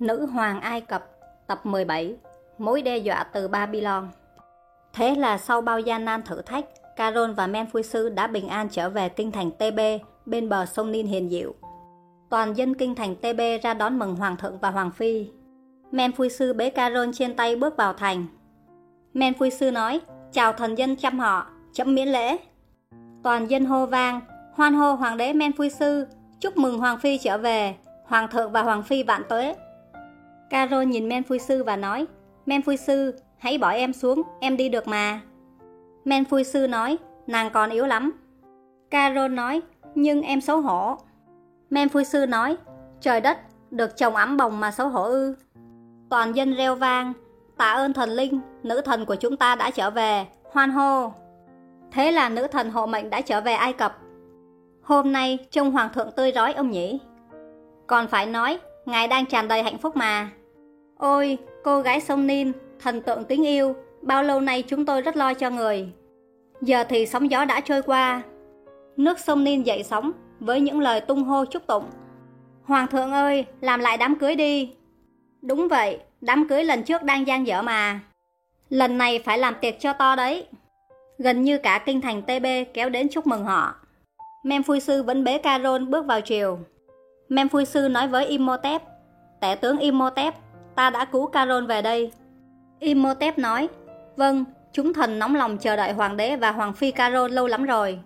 Nữ hoàng Ai Cập Tập 17 Mối đe dọa từ Babylon Thế là sau bao gian nan thử thách Caron và Men Sư đã bình an trở về kinh thành TB bên bờ sông Nin hiền diệu. Toàn dân kinh thành TB ra đón mừng Hoàng thượng và Hoàng Phi. Men Sư bế Caron trên tay bước vào thành. Men Sư nói, chào thần dân chăm họ, chấm miễn lễ. Toàn dân hô vang, hoan hô Hoàng đế Men Sư, chúc mừng Hoàng Phi trở về, Hoàng thượng và Hoàng Phi vạn tuế. Carol nhìn Men Phui Sư và nói Men Phui Sư, hãy bỏ em xuống, em đi được mà. Men Phui Sư nói, nàng còn yếu lắm. Carol nói, nhưng em xấu hổ. Men Phui Sư nói, trời đất, được chồng ấm bồng mà xấu hổ ư. Toàn dân reo vang, tạ ơn thần linh, nữ thần của chúng ta đã trở về, hoan hô. Thế là nữ thần hộ mệnh đã trở về Ai Cập. Hôm nay trông hoàng thượng tươi rói ông nhỉ. Còn phải nói, ngài đang tràn đầy hạnh phúc mà. Ôi, cô gái sông Nin, thần tượng kính yêu, bao lâu nay chúng tôi rất lo cho người. Giờ thì sóng gió đã trôi qua. Nước sông Nin dậy sóng với những lời tung hô chúc tụng. Hoàng thượng ơi, làm lại đám cưới đi. Đúng vậy, đám cưới lần trước đang gian dở mà. Lần này phải làm tiệc cho to đấy. Gần như cả kinh thành TB kéo đến chúc mừng họ. Mem Sư vẫn bế Carol bước vào triều. Mem Sư nói với Imhotep, tể tướng Imhotep ta đã cứu Caron về đây. Imhotep nói, vâng, chúng thần nóng lòng chờ đợi hoàng đế và hoàng phi Caron lâu lắm rồi.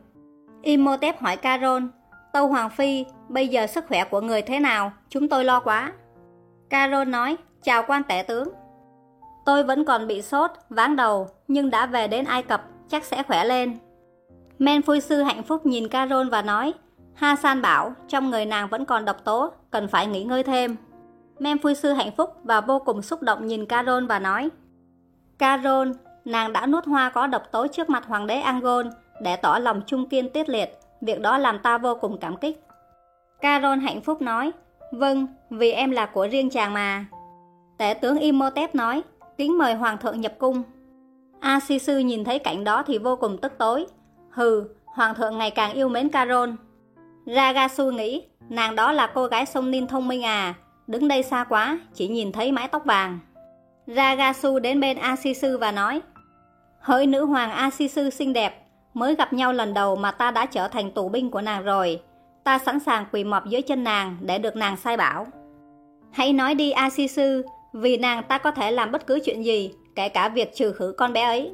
Imhotep hỏi Caron, Tâu Hoàng Phi, bây giờ sức khỏe của người thế nào? Chúng tôi lo quá. Caron nói, chào quan tể tướng. Tôi vẫn còn bị sốt, váng đầu, nhưng đã về đến Ai Cập, chắc sẽ khỏe lên. Men Phui Sư hạnh phúc nhìn Caron và nói, Ha San bảo, trong người nàng vẫn còn độc tố, cần phải nghỉ ngơi thêm. Mem vui Sư hạnh phúc và vô cùng xúc động nhìn Carol và nói Carol, nàng đã nuốt hoa có độc tố trước mặt hoàng đế angol để tỏ lòng trung kiên tiết liệt, việc đó làm ta vô cùng cảm kích. Carol hạnh phúc nói Vâng, vì em là của riêng chàng mà. Tể tướng Imhotep nói Kính mời hoàng thượng nhập cung. A Si Sư nhìn thấy cảnh đó thì vô cùng tức tối. Hừ, hoàng thượng ngày càng yêu mến Carol. Ragasu nghĩ, nàng đó là cô gái sông Ninh thông minh à, Đứng đây xa quá, chỉ nhìn thấy mái tóc vàng. Ragasu đến bên Asisu và nói Hỡi nữ hoàng Asisu xinh đẹp, mới gặp nhau lần đầu mà ta đã trở thành tù binh của nàng rồi. Ta sẵn sàng quỳ mọp dưới chân nàng để được nàng sai bảo. Hãy nói đi Asisu, vì nàng ta có thể làm bất cứ chuyện gì, kể cả việc trừ khử con bé ấy.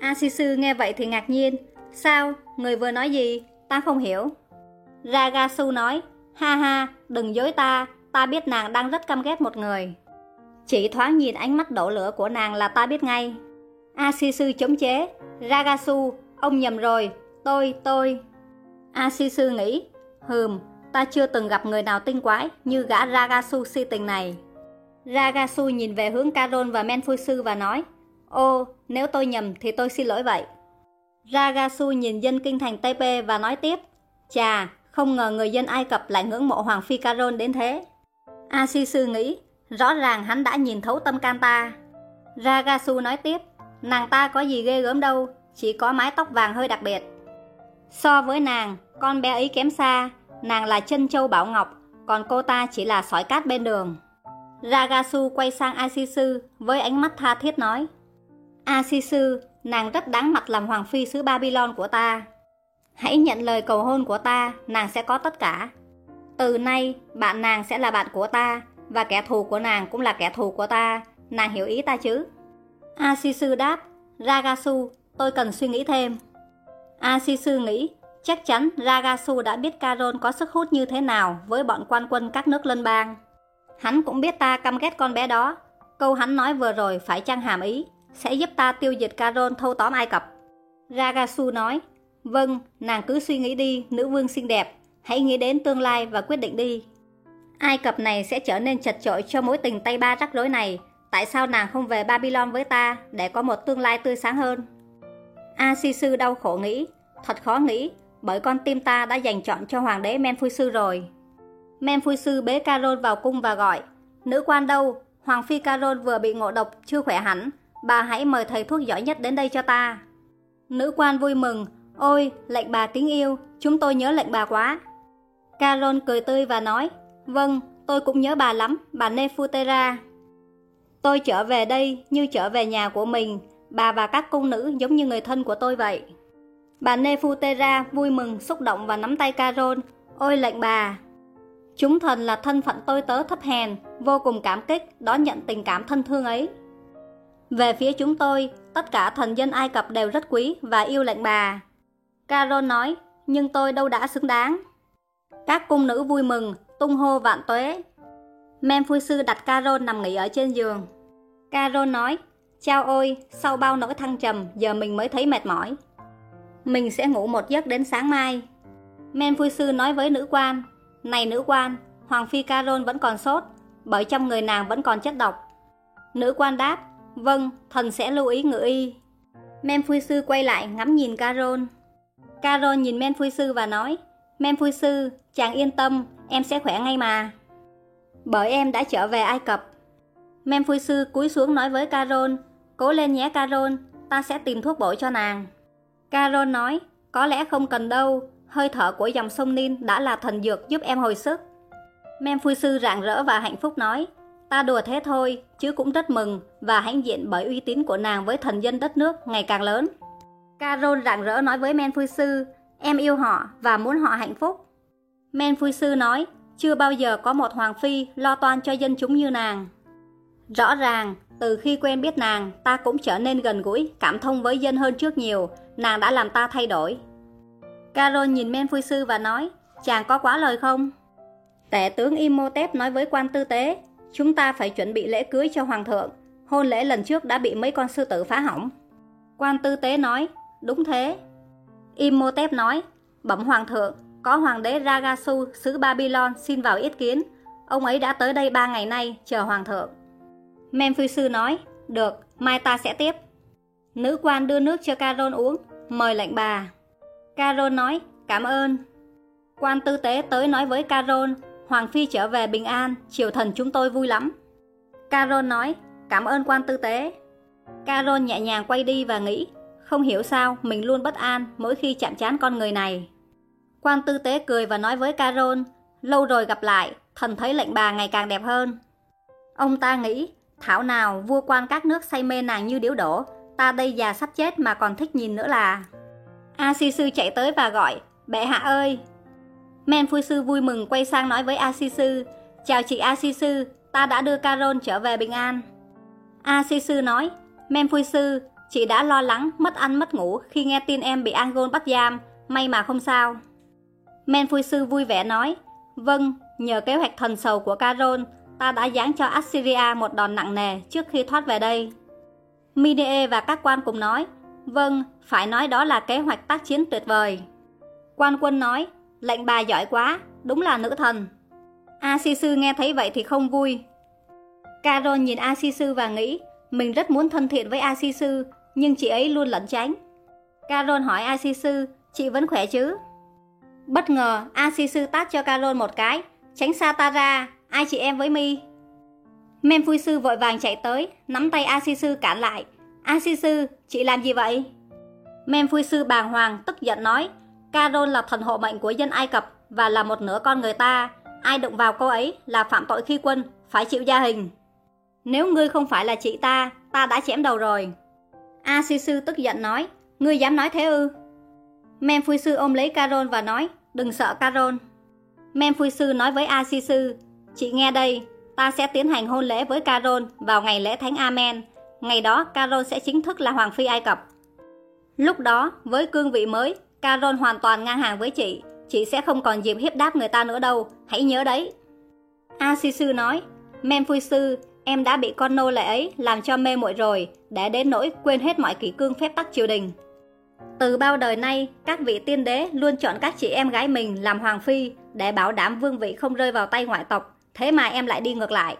Asisu nghe vậy thì ngạc nhiên. Sao? Người vừa nói gì? Ta không hiểu. Ragasu nói, ha ha, đừng dối ta, ta biết nàng đang rất căm ghét một người. Chỉ thoáng nhìn ánh mắt đổ lửa của nàng là ta biết ngay. Asisu chống chế, Ragasu, ông nhầm rồi, tôi, tôi. Asisu nghĩ, hừm, ta chưa từng gặp người nào tinh quái như gã Ragasu si tình này. Ragasu nhìn về hướng Caron và Menfusu và nói, ô, nếu tôi nhầm thì tôi xin lỗi vậy. Ragasu nhìn dân kinh thành Tây và nói tiếp, chà, không ngờ người dân Ai Cập lại ngưỡng mộ Hoàng Phi Caron đến thế. A Si Sư nghĩ, rõ ràng hắn đã nhìn thấu tâm can ta. Ragasu nói tiếp, nàng ta có gì ghê gớm đâu, chỉ có mái tóc vàng hơi đặc biệt. So với nàng, con bé ấy kém xa, nàng là chân châu bảo ngọc, còn cô ta chỉ là sỏi cát bên đường. Ragasu quay sang Asisu với ánh mắt tha thiết nói Asisu, nàng rất đáng mặt làm hoàng phi xứ Babylon của ta. Hãy nhận lời cầu hôn của ta, nàng sẽ có tất cả. Từ nay, bạn nàng sẽ là bạn của ta, và kẻ thù của nàng cũng là kẻ thù của ta. Nàng hiểu ý ta chứ? Asisu đáp, Ragasu, tôi cần suy nghĩ thêm. Asisu nghĩ, chắc chắn Ragasu đã biết Caron có sức hút như thế nào với bọn quan quân các nước lân bang. Hắn cũng biết ta căm ghét con bé đó. Câu hắn nói vừa rồi phải chăng hàm ý, sẽ giúp ta tiêu diệt Caron thâu tóm Ai Cập. Ragasu nói, vâng, nàng cứ suy nghĩ đi, nữ vương xinh đẹp, Hãy nghĩ đến tương lai và quyết định đi. Ai Cập này sẽ trở nên chật chội cho mối tình Tây Ba rắc rối này. Tại sao nàng không về Babylon với ta để có một tương lai tươi sáng hơn? A Si Sư đau khổ nghĩ, thật khó nghĩ, bởi con tim ta đã dành chọn cho hoàng đế Men Phui Sư rồi. Men Phui Sư bế Carol vào cung và gọi, nữ quan đâu, hoàng phi Carol vừa bị ngộ độc chưa khỏe hẳn, bà hãy mời thầy thuốc giỏi nhất đến đây cho ta. Nữ quan vui mừng, ôi, lệnh bà kính yêu, chúng tôi nhớ lệnh bà quá. Carol cười tươi và nói, Vâng, tôi cũng nhớ bà lắm, bà Nefutera. Tôi trở về đây như trở về nhà của mình, bà và các cung nữ giống như người thân của tôi vậy. Bà Nefutera vui mừng, xúc động và nắm tay Carol. Ôi lệnh bà! Chúng thần là thân phận tôi tớ thấp hèn, vô cùng cảm kích đón nhận tình cảm thân thương ấy. Về phía chúng tôi, tất cả thần dân Ai Cập đều rất quý và yêu lệnh bà. Carol nói, nhưng tôi đâu đã xứng đáng. Các cung nữ vui mừng, tung hô vạn tuế. Men phu sư đặt Carol nằm nghỉ ở trên giường. Carol nói, chao ôi, sau bao nỗi thăng trầm, giờ mình mới thấy mệt mỏi. Mình sẽ ngủ một giấc đến sáng mai. Men phu sư nói với nữ quan, này nữ quan, Hoàng phi Carol vẫn còn sốt, bởi trong người nàng vẫn còn chất độc. Nữ quan đáp, vâng, thần sẽ lưu ý ngự y. Men phu sư quay lại ngắm nhìn Carol. Carol nhìn Men phu sư và nói, Men phu sư, chàng yên tâm, em sẽ khỏe ngay mà. Bởi em đã trở về Ai Cập. Men phu sư cúi xuống nói với Carol, cố lên nhé Carol, ta sẽ tìm thuốc bổ cho nàng. Carol nói, có lẽ không cần đâu, hơi thở của dòng sông Nin đã là thần dược giúp em hồi sức. Men phu sư rạng rỡ và hạnh phúc nói, ta đùa thế thôi, chứ cũng rất mừng và hãnh diện bởi uy tín của nàng với thần dân đất nước ngày càng lớn. Carol rạng rỡ nói với Men phu sư, em yêu họ và muốn họ hạnh phúc. Men phu sư nói, chưa bao giờ có một hoàng phi lo toan cho dân chúng như nàng. Rõ ràng, từ khi quen biết nàng, ta cũng trở nên gần gũi, cảm thông với dân hơn trước nhiều, nàng đã làm ta thay đổi. Carol nhìn men phu sư và nói, chàng có quá lời không? Tể tướng Imhotep nói với quan tư tế, chúng ta phải chuẩn bị lễ cưới cho hoàng thượng, hôn lễ lần trước đã bị mấy con sư tử phá hỏng. Quan tư tế nói, đúng thế. Imhotep nói, bẩm hoàng thượng, có hoàng đế Ragasu xứ Babylon xin vào yết kiến, ông ấy đã tới đây ba ngày nay chờ hoàng thượng. Memphisu nói, được, mai ta sẽ tiếp. Nữ quan đưa nước cho Caron uống, mời lệnh bà. Caron nói, cảm ơn. Quan tư tế tới nói với Caron: Hoàng Phi trở về bình an, triều thần chúng tôi vui lắm. Caron nói, cảm ơn quan tư tế. Caron nhẹ nhàng quay đi và nghĩ, không hiểu sao mình luôn bất an mỗi khi chạm chán con người này. Quan tư tế cười và nói với Carol, lâu rồi gặp lại, thần thấy lệnh bà ngày càng đẹp hơn. Ông ta nghĩ, thảo nào vua quan các nước say mê nàng như điếu đổ, ta đây già sắp chết mà còn thích nhìn nữa là... A Si Sư chạy tới và gọi, bệ hạ ơi! Men Phu Sư vui mừng quay sang nói với A Si Sư, chào chị A Si Sư, ta đã đưa Carol trở về bình an. A Si Sư nói, Men Phu Sư, chị đã lo lắng, mất ăn mất ngủ khi nghe tin em bị Angol bắt giam, may mà không sao. Men Phu Sư vui vẻ nói, vâng, nhờ kế hoạch thần sầu của Caron, ta đã giáng cho Assyria một đòn nặng nề trước khi thoát về đây. Minee và các quan cùng nói, Vâng, phải nói đó là kế hoạch tác chiến tuyệt vời. Quan quân nói, lệnh bà giỏi quá, đúng là nữ thần. A Sư nghe thấy vậy thì không vui. Carol nhìn A Sư và nghĩ, mình rất muốn thân thiện với A Sư, nhưng chị ấy luôn lẩn tránh. Carol hỏi A chị vẫn khỏe chứ? Bất ngờ, A tát cho Carol một cái, tránh xa ta ra, ai chị em với mi. Mem Sư vội vàng chạy tới, nắm tay A cản lại, A chị làm gì vậy? Men Sư bàng hoàng, tức giận nói, Carol là thần hộ mệnh của dân Ai Cập và là một nửa con người ta. Ai đụng vào cô ấy là phạm tội khi quân, phải chịu gia hình. Nếu ngươi không phải là chị ta, ta đã chém đầu rồi. A Si Sư tức giận nói, ngươi dám nói thế ư? Men Phui Sư ôm lấy Carol và nói, đừng sợ Carol. Men Phui Sư nói với A Si Sư, chị nghe đây, ta sẽ tiến hành hôn lễ với Carol vào ngày lễ Thánh Amen Ngày đó, Carol sẽ chính thức là Hoàng phi Ai Cập. Lúc đó, với cương vị mới, Carol hoàn toàn ngang hàng với chị. Chị sẽ không còn dịp hiếp đáp người ta nữa đâu, hãy nhớ đấy. A Si Sư nói, Memphui Sư, em đã bị con nô lệ ấy làm cho mê muội rồi, để đến nỗi quên hết mọi kỷ cương phép tắc triều đình. Từ bao đời nay, các vị tiên đế luôn chọn các chị em gái mình làm hoàng phi để bảo đảm vương vị không rơi vào tay ngoại tộc, thế mà em lại đi ngược lại.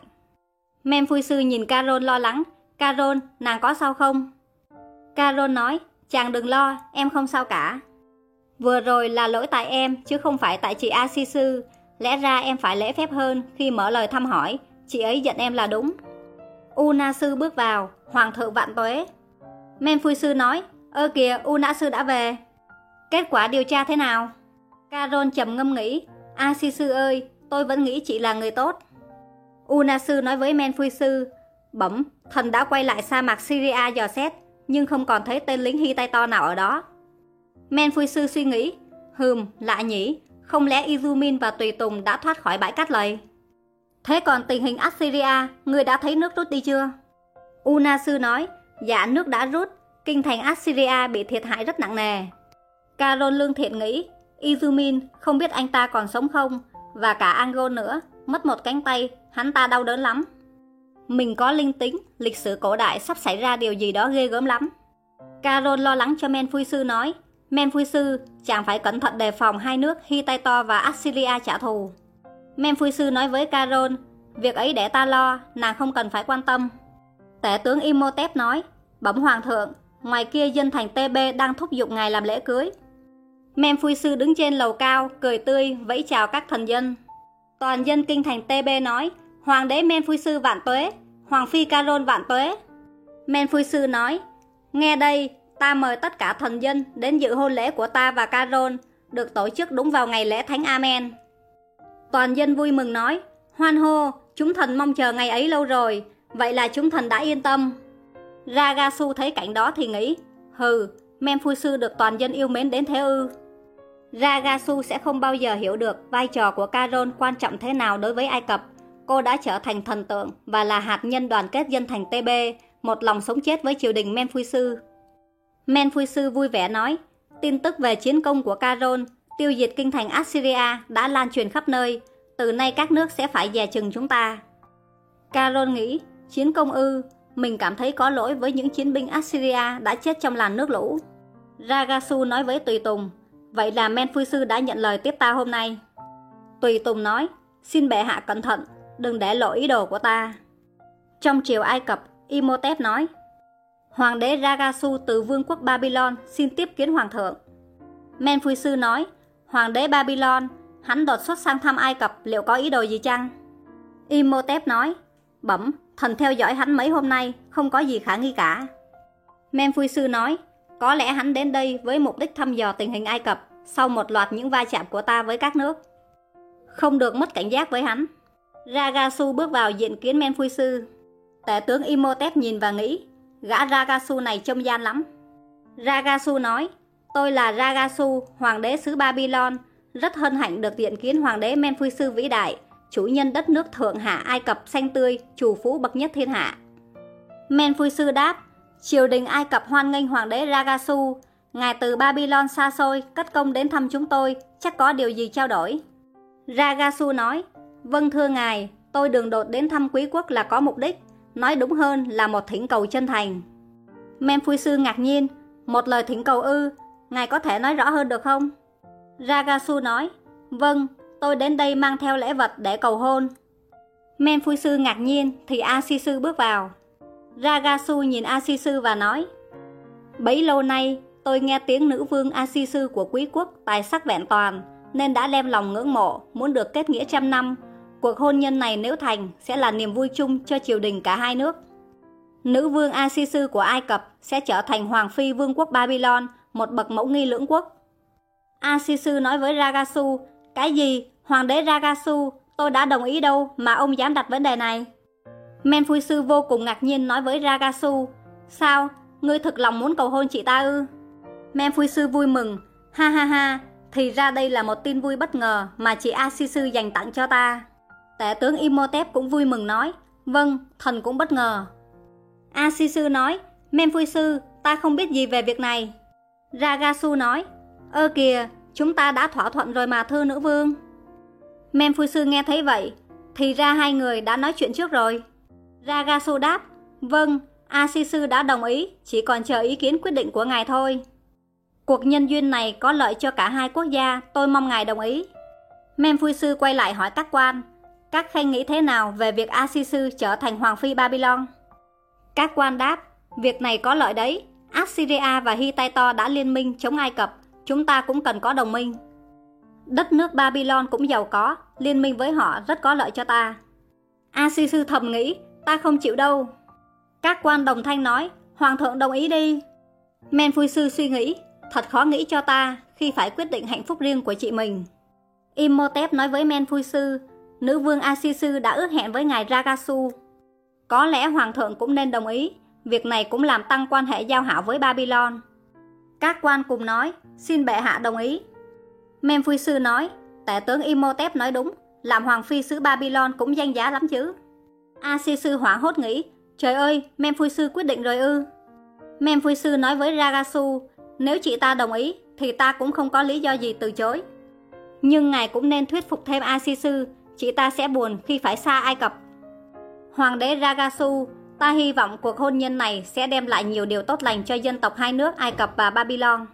Mem phu Sư nhìn Carol lo lắng, Carol, nàng có sao không? Carol nói, chàng đừng lo, em không sao cả. Vừa rồi là lỗi tại em, chứ không phải tại chị A Sư. Lẽ ra em phải lễ phép hơn khi mở lời thăm hỏi, chị ấy giận em là đúng. Una Sư bước vào, hoàng thượng vạn tuế. Men Phui Sư nói, ơ kìa, Una Sư đã về. Kết quả điều tra thế nào? caron trầm ngâm nghĩ, A Si Sư ơi, tôi vẫn nghĩ chị là người tốt. Unasu nói với Menphui sư, bẩm, thần đã quay lại sa mạc Syria dò xét, nhưng không còn thấy tên lính Hittite nào ở đó. Menphui sư suy nghĩ, hừm, lạ nhỉ, không lẽ Izumin và Tùy Tùng đã thoát khỏi bãi cát lầy? Thế còn tình hình Assyria, người đã thấy nước rút đi chưa? Unasu nói, dạ nước đã rút, kinh thành Assyria bị thiệt hại rất nặng nề. Carol lương thiện nghĩ, Izumin không biết anh ta còn sống không, và cả Angon nữa, mất một cánh tay, hắn ta đau đớn lắm. Mình có linh tính, lịch sử cổ đại sắp xảy ra điều gì đó ghê gớm lắm. Carol lo lắng cho Men Phui Sư nói, Men Phui Sư, chàng phải cẩn thận đề phòng hai nước Hittite và Assyria trả thù. Men Sư nói với Carol, việc ấy để ta lo, nàng không cần phải quan tâm. Tể tướng Imhotep nói, bẩm hoàng thượng, ngoài kia dân thành TB đang thúc giục ngài làm lễ cưới. Men Sư đứng trên lầu cao, cười tươi, vẫy chào các thần dân. Toàn dân kinh thành TB nói, Hoàng đế Men Sư vạn tuế, Hoàng phi Carol vạn tuế. Men Sư nói, nghe đây, ta mời tất cả thần dân đến dự hôn lễ của ta và Carol, được tổ chức đúng vào ngày lễ Thánh Amen. Toàn dân vui mừng nói, hoan hô, chúng thần mong chờ ngày ấy lâu rồi, vậy là chúng thần đã yên tâm. Ragasu thấy cảnh đó thì nghĩ, hừ, Men Sư được toàn dân yêu mến đến thế ư. Ragasu sẽ không bao giờ hiểu được vai trò của Caron quan trọng thế nào đối với Ai Cập. Cô đã trở thành thần tượng và là hạt nhân đoàn kết dân thành TB, một lòng sống chết với triều đình Menfuisu. sư vui vẻ nói, tin tức về chiến công của Caron, tiêu diệt kinh thành Assyria đã lan truyền khắp nơi, từ nay các nước sẽ phải dè chừng chúng ta. Caron nghĩ, chiến công ư, mình cảm thấy có lỗi với những chiến binh Assyria đã chết trong làn nước lũ. Ragasu nói với Tùy Tùng, Vậy là Men Phu Sư đã nhận lời tiếp ta hôm nay. Tùy Tùng nói, xin bệ hạ cẩn thận, đừng để lộ ý đồ của ta. Trong triều Ai Cập, Imhotep nói, Hoàng đế Ragasu từ vương quốc Babylon xin tiếp kiến hoàng thượng. Men Phu Sư nói, Hoàng đế Babylon, hắn đột xuất sang thăm Ai Cập liệu có ý đồ gì chăng? Imhotep nói, bẩm, thần theo dõi hắn mấy hôm nay, không có gì khả nghi cả. Men Sư nói, có lẽ hắn đến đây với mục đích thăm dò tình hình Ai Cập sau một loạt những va chạm của ta với các nước. Không được mất cảnh giác với hắn. Ragasu bước vào diện kiến Men Sư. Tể tướng Imhotep nhìn và nghĩ, gã Ragasu này trông gian lắm. Ragasu nói, tôi là Ragasu, hoàng đế xứ Babylon, rất hân hạnh được diện kiến hoàng đế Men Sư vĩ đại, chủ nhân đất nước thượng hạ Ai Cập xanh tươi, chủ phú bậc nhất thiên hạ. Men Sư đáp, Triều đình Ai Cập hoan nghênh hoàng đế Ragasu, ngài từ Babylon xa xôi cất công đến thăm chúng tôi, chắc có điều gì trao đổi. Ragasu nói, vâng thưa ngài, tôi đường đột đến thăm quý quốc là có mục đích, nói đúng hơn là một thỉnh cầu chân thành. Memphui sư ngạc nhiên, một lời thỉnh cầu ư, ngài có thể nói rõ hơn được không? Ragasu nói, vâng, tôi đến đây mang theo lễ vật để cầu hôn. Memphui sư ngạc nhiên thì A Si sư bước vào. Ragasu nhìn Asisu và nói Bấy lâu nay tôi nghe tiếng nữ vương Asisu của quý quốc tài sắc vẹn toàn nên đã đem lòng ngưỡng mộ muốn được kết nghĩa trăm năm cuộc hôn nhân này nếu thành sẽ là niềm vui chung cho triều đình cả hai nước nữ vương Asisu của Ai Cập sẽ trở thành hoàng phi vương quốc Babylon một bậc mẫu nghi lưỡng quốc. Asisu nói với Ragasu cái gì hoàng đế Ragasu? Tôi đã đồng ý đâu mà ông dám đặt vấn đề này? Men Sư vô cùng ngạc nhiên nói với Ragasu Sao? Ngươi thực lòng muốn cầu hôn chị ta ư? Men Sư vui mừng Ha ha ha Thì ra đây là một tin vui bất ngờ Mà chị Asisu dành tặng cho ta. Tể tướng Imhotep cũng vui mừng nói Vâng, thần cũng bất ngờ. Asisu nói Men Sư, ta không biết gì về việc này. Ragasu nói Ơ kìa, chúng ta đã thỏa thuận rồi mà thưa nữ vương Men Sư nghe thấy vậy Thì ra hai người đã nói chuyện trước rồi Ragasu đáp, vâng, Asisu đã đồng ý, chỉ còn chờ ý kiến quyết định của ngài thôi. Cuộc nhân duyên này có lợi cho cả hai quốc gia, tôi mong ngài đồng ý. Memphui sư quay lại hỏi các quan, các khanh nghĩ thế nào về việc Asisu trở thành hoàng phi Babylon? Các quan đáp, việc này có lợi đấy, Assyria và Hittite đã liên minh chống Ai Cập, chúng ta cũng cần có đồng minh. Đất nước Babylon cũng giàu có, liên minh với họ rất có lợi cho ta. Asisu thầm nghĩ, Ta không chịu đâu. Các quan đồng thanh nói, Hoàng thượng đồng ý đi. Men Phui Sư suy nghĩ, thật khó nghĩ cho ta khi phải quyết định hạnh phúc riêng của chị mình. Imhotep nói với Men Phui Sư, nữ vương Asisu đã ước hẹn với ngài Ragasu. Có lẽ hoàng thượng cũng nên đồng ý, việc này cũng làm tăng quan hệ giao hảo với Babylon. Các quan cùng nói, xin bệ hạ đồng ý. Memphui sư nói, tể tướng Imhotep nói đúng, làm hoàng phi xứ Babylon cũng danh giá lắm chứ. Asisu hoảng hốt nghĩ, trời ơi, Memphui sư quyết định rồi ư. Memphui sư nói với Ragasu, nếu chị ta đồng ý, thì ta cũng không có lý do gì từ chối. Nhưng ngài cũng nên thuyết phục thêm Asisu, chị ta sẽ buồn khi phải xa Ai Cập. Hoàng đế Ragasu, ta hy vọng cuộc hôn nhân này sẽ đem lại nhiều điều tốt lành cho dân tộc hai nước Ai Cập và Babylon.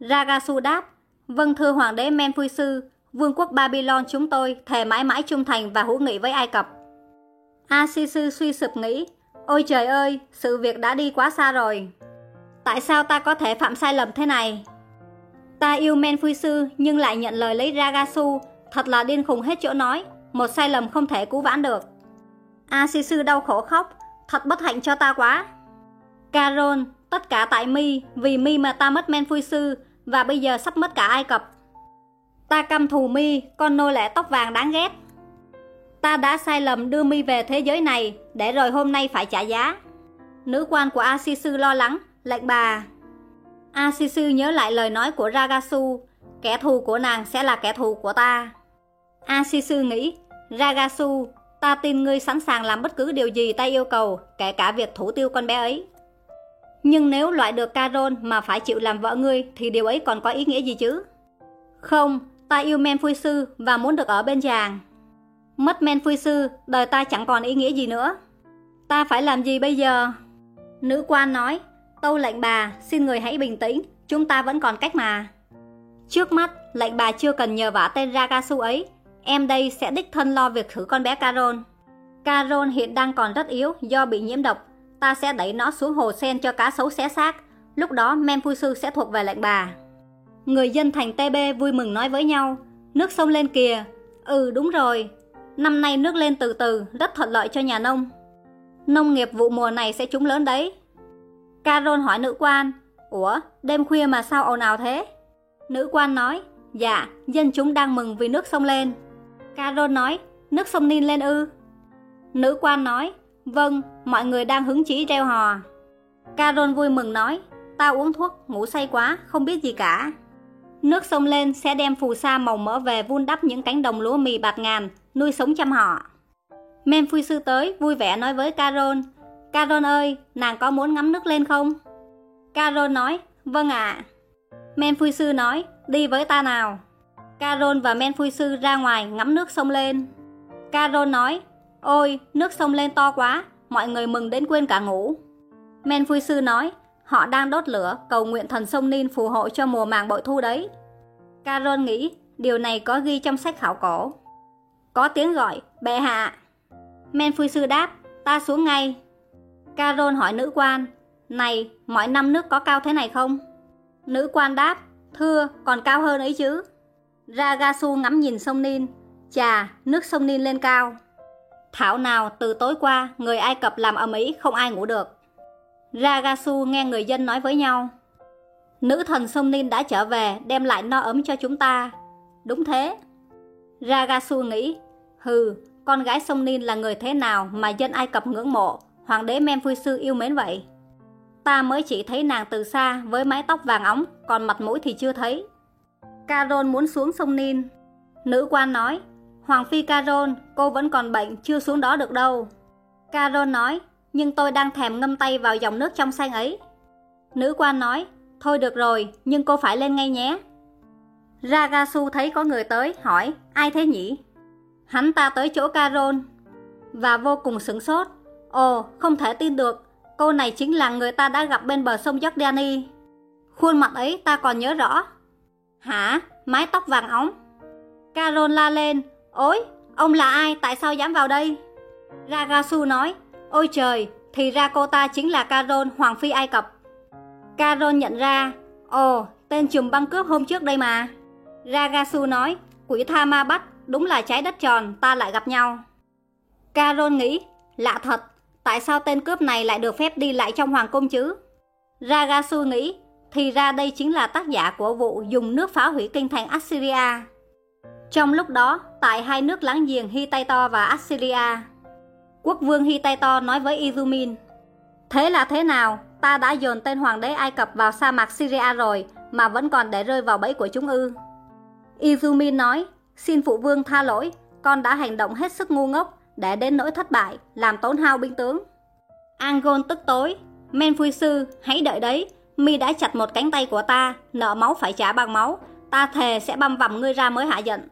Ragasu đáp, vâng thưa Hoàng đế Menfuisu, vương quốc Babylon chúng tôi thề mãi mãi trung thành và hữu nghị với Ai Cập. Asisu suy sụp nghĩ, ôi trời ơi, sự việc đã đi quá xa rồi. Tại sao ta có thể phạm sai lầm thế này? Ta yêu Menfuisu nhưng lại nhận lời lấy Ragasu, thật là điên khùng hết chỗ nói, một sai lầm không thể cứu vãn được. Asisu đau khổ khóc, thật bất hạnh cho ta quá. Carol, tất cả tại mi, vì mi mà ta mất Menfuisu và bây giờ sắp mất cả Ai Cập. Ta căm thù mi, con nô lệ tóc vàng đáng ghét. Ta đã sai lầm đưa mi về thế giới này, để rồi hôm nay phải trả giá. Nữ quan của Asisu lo lắng, lệnh bà. Asisu nhớ lại lời nói của Ragasu, kẻ thù của nàng sẽ là kẻ thù của ta. Asisu nghĩ, Ragasu, ta tin ngươi sẵn sàng làm bất cứ điều gì ta yêu cầu, kể cả việc thủ tiêu con bé ấy. Nhưng nếu loại được Carol mà phải chịu làm vợ ngươi thì điều ấy còn có ý nghĩa gì chứ? Không, ta yêu Men Phui Sư và muốn được ở bên chàng. Mất Men Phui Sư, đời ta chẳng còn ý nghĩa gì nữa. Ta phải làm gì bây giờ? Nữ quan nói, tâu lệnh bà, xin người hãy bình tĩnh, chúng ta vẫn còn cách mà. Trước mắt, lệnh bà chưa cần nhờ vả tên Ragasu ấy, em đây sẽ đích thân lo việc thử con bé Carol. Carol hiện đang còn rất yếu do bị nhiễm độc, ta sẽ đẩy nó xuống hồ sen cho cá sấu xé xác, lúc đó Memphusu sẽ thuộc về lệnh bà. Người dân thành TB vui mừng nói với nhau, nước sông lên kìa, ừ đúng rồi, năm nay nước lên từ từ, rất thuận lợi cho nhà nông. Nông nghiệp vụ mùa này sẽ trúng lớn đấy. Carol hỏi nữ quan, ủa, đêm khuya mà sao ồn ào thế? Nữ quan nói, dạ, dân chúng đang mừng vì nước sông lên. Carol nói, nước sông Nin lên ư? Nữ quan nói, vâng, mọi người đang hứng chí reo hò. Carol vui mừng nói, ta uống thuốc, ngủ say quá, không biết gì cả. Nước sông lên sẽ đem phù sa màu mỡ về vun đắp những cánh đồng lúa mì bạt ngàn, nuôi sống chăm họ. Men sư tới, vui vẻ nói với Carol, Carol ơi, nàng có muốn ngắm nước lên không? Carol nói, vâng ạ. À. Sư nói, đi với ta nào. Carol và Men phui sư ra ngoài ngắm nước sông lên. Carol nói, ôi, nước sông lên to quá, mọi người mừng đến quên cả ngủ. Men phui sư nói, họ đang đốt lửa cầu nguyện thần sông Nin phù hộ cho mùa màng bội thu đấy. Carol nghĩ, điều này có ghi trong sách khảo cổ. Có tiếng gọi, bệ hạ. Men phui sư đáp, ta xuống ngay. Carol hỏi nữ quan, này, mọi năm nước có cao thế này không? Nữ quan đáp, thưa, còn cao hơn ấy chứ. Ragasu ngắm nhìn sông Nin, chà, nước sông Nin lên cao. Thảo nào từ tối qua, người Ai Cập làm ầm ĩ không ai ngủ được. Ragasu nghe người dân nói với nhau. Nữ thần sông Nin đã trở về, đem lại no ấm cho chúng ta. Đúng thế. Ragasu nghĩ, hừ, con gái sông Nin là người thế nào mà dân Ai Cập ngưỡng mộ, hoàng đế Memphisư yêu mến vậy. Ta mới chỉ thấy nàng từ xa với mái tóc vàng óng, còn mặt mũi thì chưa thấy. Carol muốn xuống sông Nin. Nữ quan nói, Hoàng phi Carol, cô vẫn còn bệnh, chưa xuống đó được đâu. Carol nói, nhưng tôi đang thèm ngâm tay vào dòng nước trong xanh ấy. Nữ quan nói, thôi được rồi, nhưng cô phải lên ngay nhé. Ragasu thấy có người tới, hỏi, ai thế nhỉ? Hắn ta tới chỗ Carol và vô cùng sửng sốt. Ồ, không thể tin được, cô này chính là người ta đã gặp bên bờ sông Giordani. Khuôn mặt ấy ta còn nhớ rõ. Hả? Mái tóc vàng óng. Carol la lên, ôi, ông là ai, tại sao dám vào đây? Ragasu nói, ôi trời, thì ra cô ta chính là Carol, Hoàng phi Ai Cập. Carol nhận ra, ồ, tên chùm băng cướp hôm trước đây mà. Ragasu nói, quỷ tha ma bắt, đúng là trái đất tròn, ta lại gặp nhau. Carol nghĩ, lạ thật, tại sao tên cướp này lại được phép đi lại trong hoàng cung chứ? Ragasu nghĩ, thì ra đây chính là tác giả của vụ dùng nước phá hủy kinh thành Assyria. Trong lúc đó, tại hai nước láng giềng Hittite và Assyria, quốc vương Hittite nói với Izumin, Thế là thế nào? Ta đã dồn tên hoàng đế Ai Cập vào sa mạc Syria rồi, mà vẫn còn để rơi vào bẫy của chúng ư. Izumin nói, xin phụ vương tha lỗi, con đã hành động hết sức ngu ngốc, để đến nỗi thất bại, làm tốn hao binh tướng. Angon tức tối, Men Phui Sư, hãy đợi đấy, mi đã chặt một cánh tay của ta, nợ máu phải trả bằng máu, ta thề sẽ băm vằm ngươi ra mới hạ giận.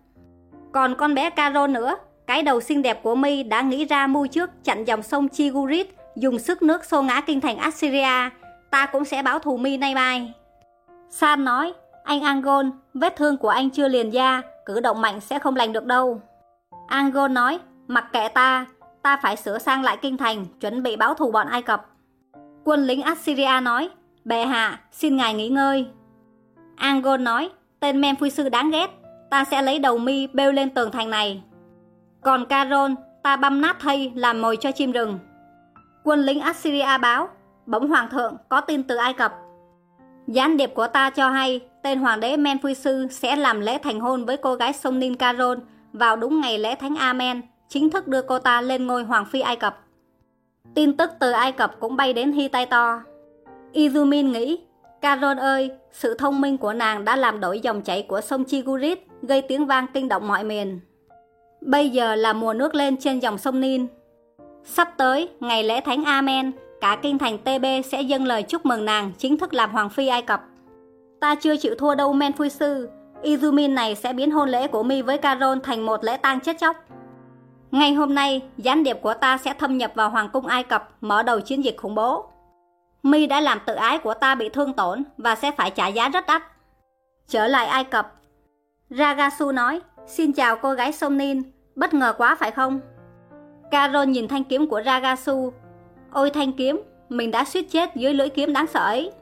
Còn con bé Caro nữa, cái đầu xinh đẹp của mi đã nghĩ ra mưu trước chặn dòng sông Chigurit, dùng sức nước xô ngã kinh thành Assyria, ta cũng sẽ báo thù mi nay mai. San nói, anh Angon, vết thương của anh chưa liền da, cử động mạnh sẽ không lành được đâu. Angon nói, mặc kệ ta, ta phải sửa sang lại kinh thành, chuẩn bị báo thù bọn Ai Cập. Quân lính Assyria nói, bệ hạ, xin ngài nghỉ ngơi. Angon nói, tên Memphui sư đáng ghét, ta sẽ lấy đầu mi bêu lên tường thành này. Còn Caron, ta băm nát thây làm mồi cho chim rừng. Quân lính Assyria báo, bỗng hoàng thượng có tin từ Ai Cập. Gián điệp của ta cho hay tên hoàng đế Menphui sư sẽ làm lễ thành hôn với cô gái sông Ninh Caron vào đúng ngày lễ thánh Amen, chính thức đưa cô ta lên ngôi hoàng phi Ai Cập. Tin tức từ Ai Cập cũng bay đến Hittite. Izumin nghĩ, Caron ơi, sự thông minh của nàng đã làm đổi dòng chảy của sông Chigurit, gây tiếng vang kinh động mọi miền. Bây giờ là mùa nước lên trên dòng sông Nin. Sắp tới, ngày lễ thánh Amen, cả kinh thành TB sẽ dâng lời chúc mừng nàng chính thức làm hoàng phi Ai Cập. Ta chưa chịu thua đâu men phui sư, Izumin này sẽ biến hôn lễ của mi với Caron thành một lễ tang chết chóc. Ngày hôm nay, gián điệp của ta sẽ thâm nhập vào hoàng cung Ai Cập, mở đầu chiến dịch khủng bố. Mi đã làm tự ái của ta bị thương tổn và sẽ phải trả giá rất đắt. Trở lại Ai Cập, Ragasu nói, xin chào cô gái sông Nin, bất ngờ quá phải không? Caron nhìn thanh kiếm của Ragasu. Ôi thanh kiếm, mình đã suýt chết dưới lưỡi kiếm đáng sợ ấy.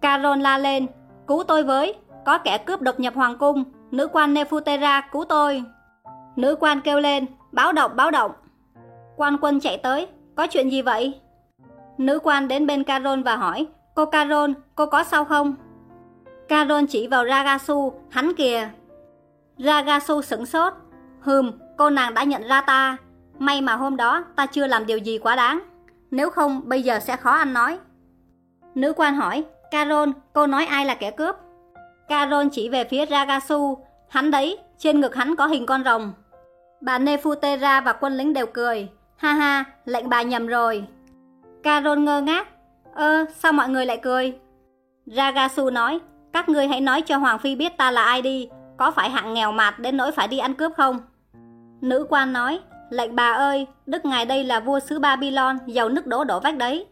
Caron la lên, cứu tôi với, có kẻ cướp đột nhập hoàng cung, nữ quan Nefutera cứu tôi. Nữ quan kêu lên, báo động, báo động. Quan quân chạy tới, có chuyện gì vậy? Nữ quan đến bên Caron và hỏi, cô Caron, cô có sao không? Caron chỉ vào Ragasu, hắn kìa. Ragasu sửng sốt, hừm, cô nàng đã nhận ra ta, May mà hôm đó ta chưa làm điều gì quá đáng. Nếu không bây giờ sẽ khó ăn nói. Nữ quan hỏi Carol, cô nói ai là kẻ cướp? Carol chỉ về phía Ragasu Hắn đấy, trên ngực hắn có hình con rồng. Bà Nefutera và quân lính đều cười Ha ha, lệnh bà nhầm rồi. Carol ngơ ngác Ơ, sao mọi người lại cười Ragasu nói Các ngươi hãy nói cho Hoàng Phi biết ta là ai đi Có phải hạng nghèo mạt đến nỗi phải đi ăn cướp không Nữ quan nói Lệnh bà ơi, đức ngài đây là vua xứ Babylon, giàu nước đổ đổ vách đấy.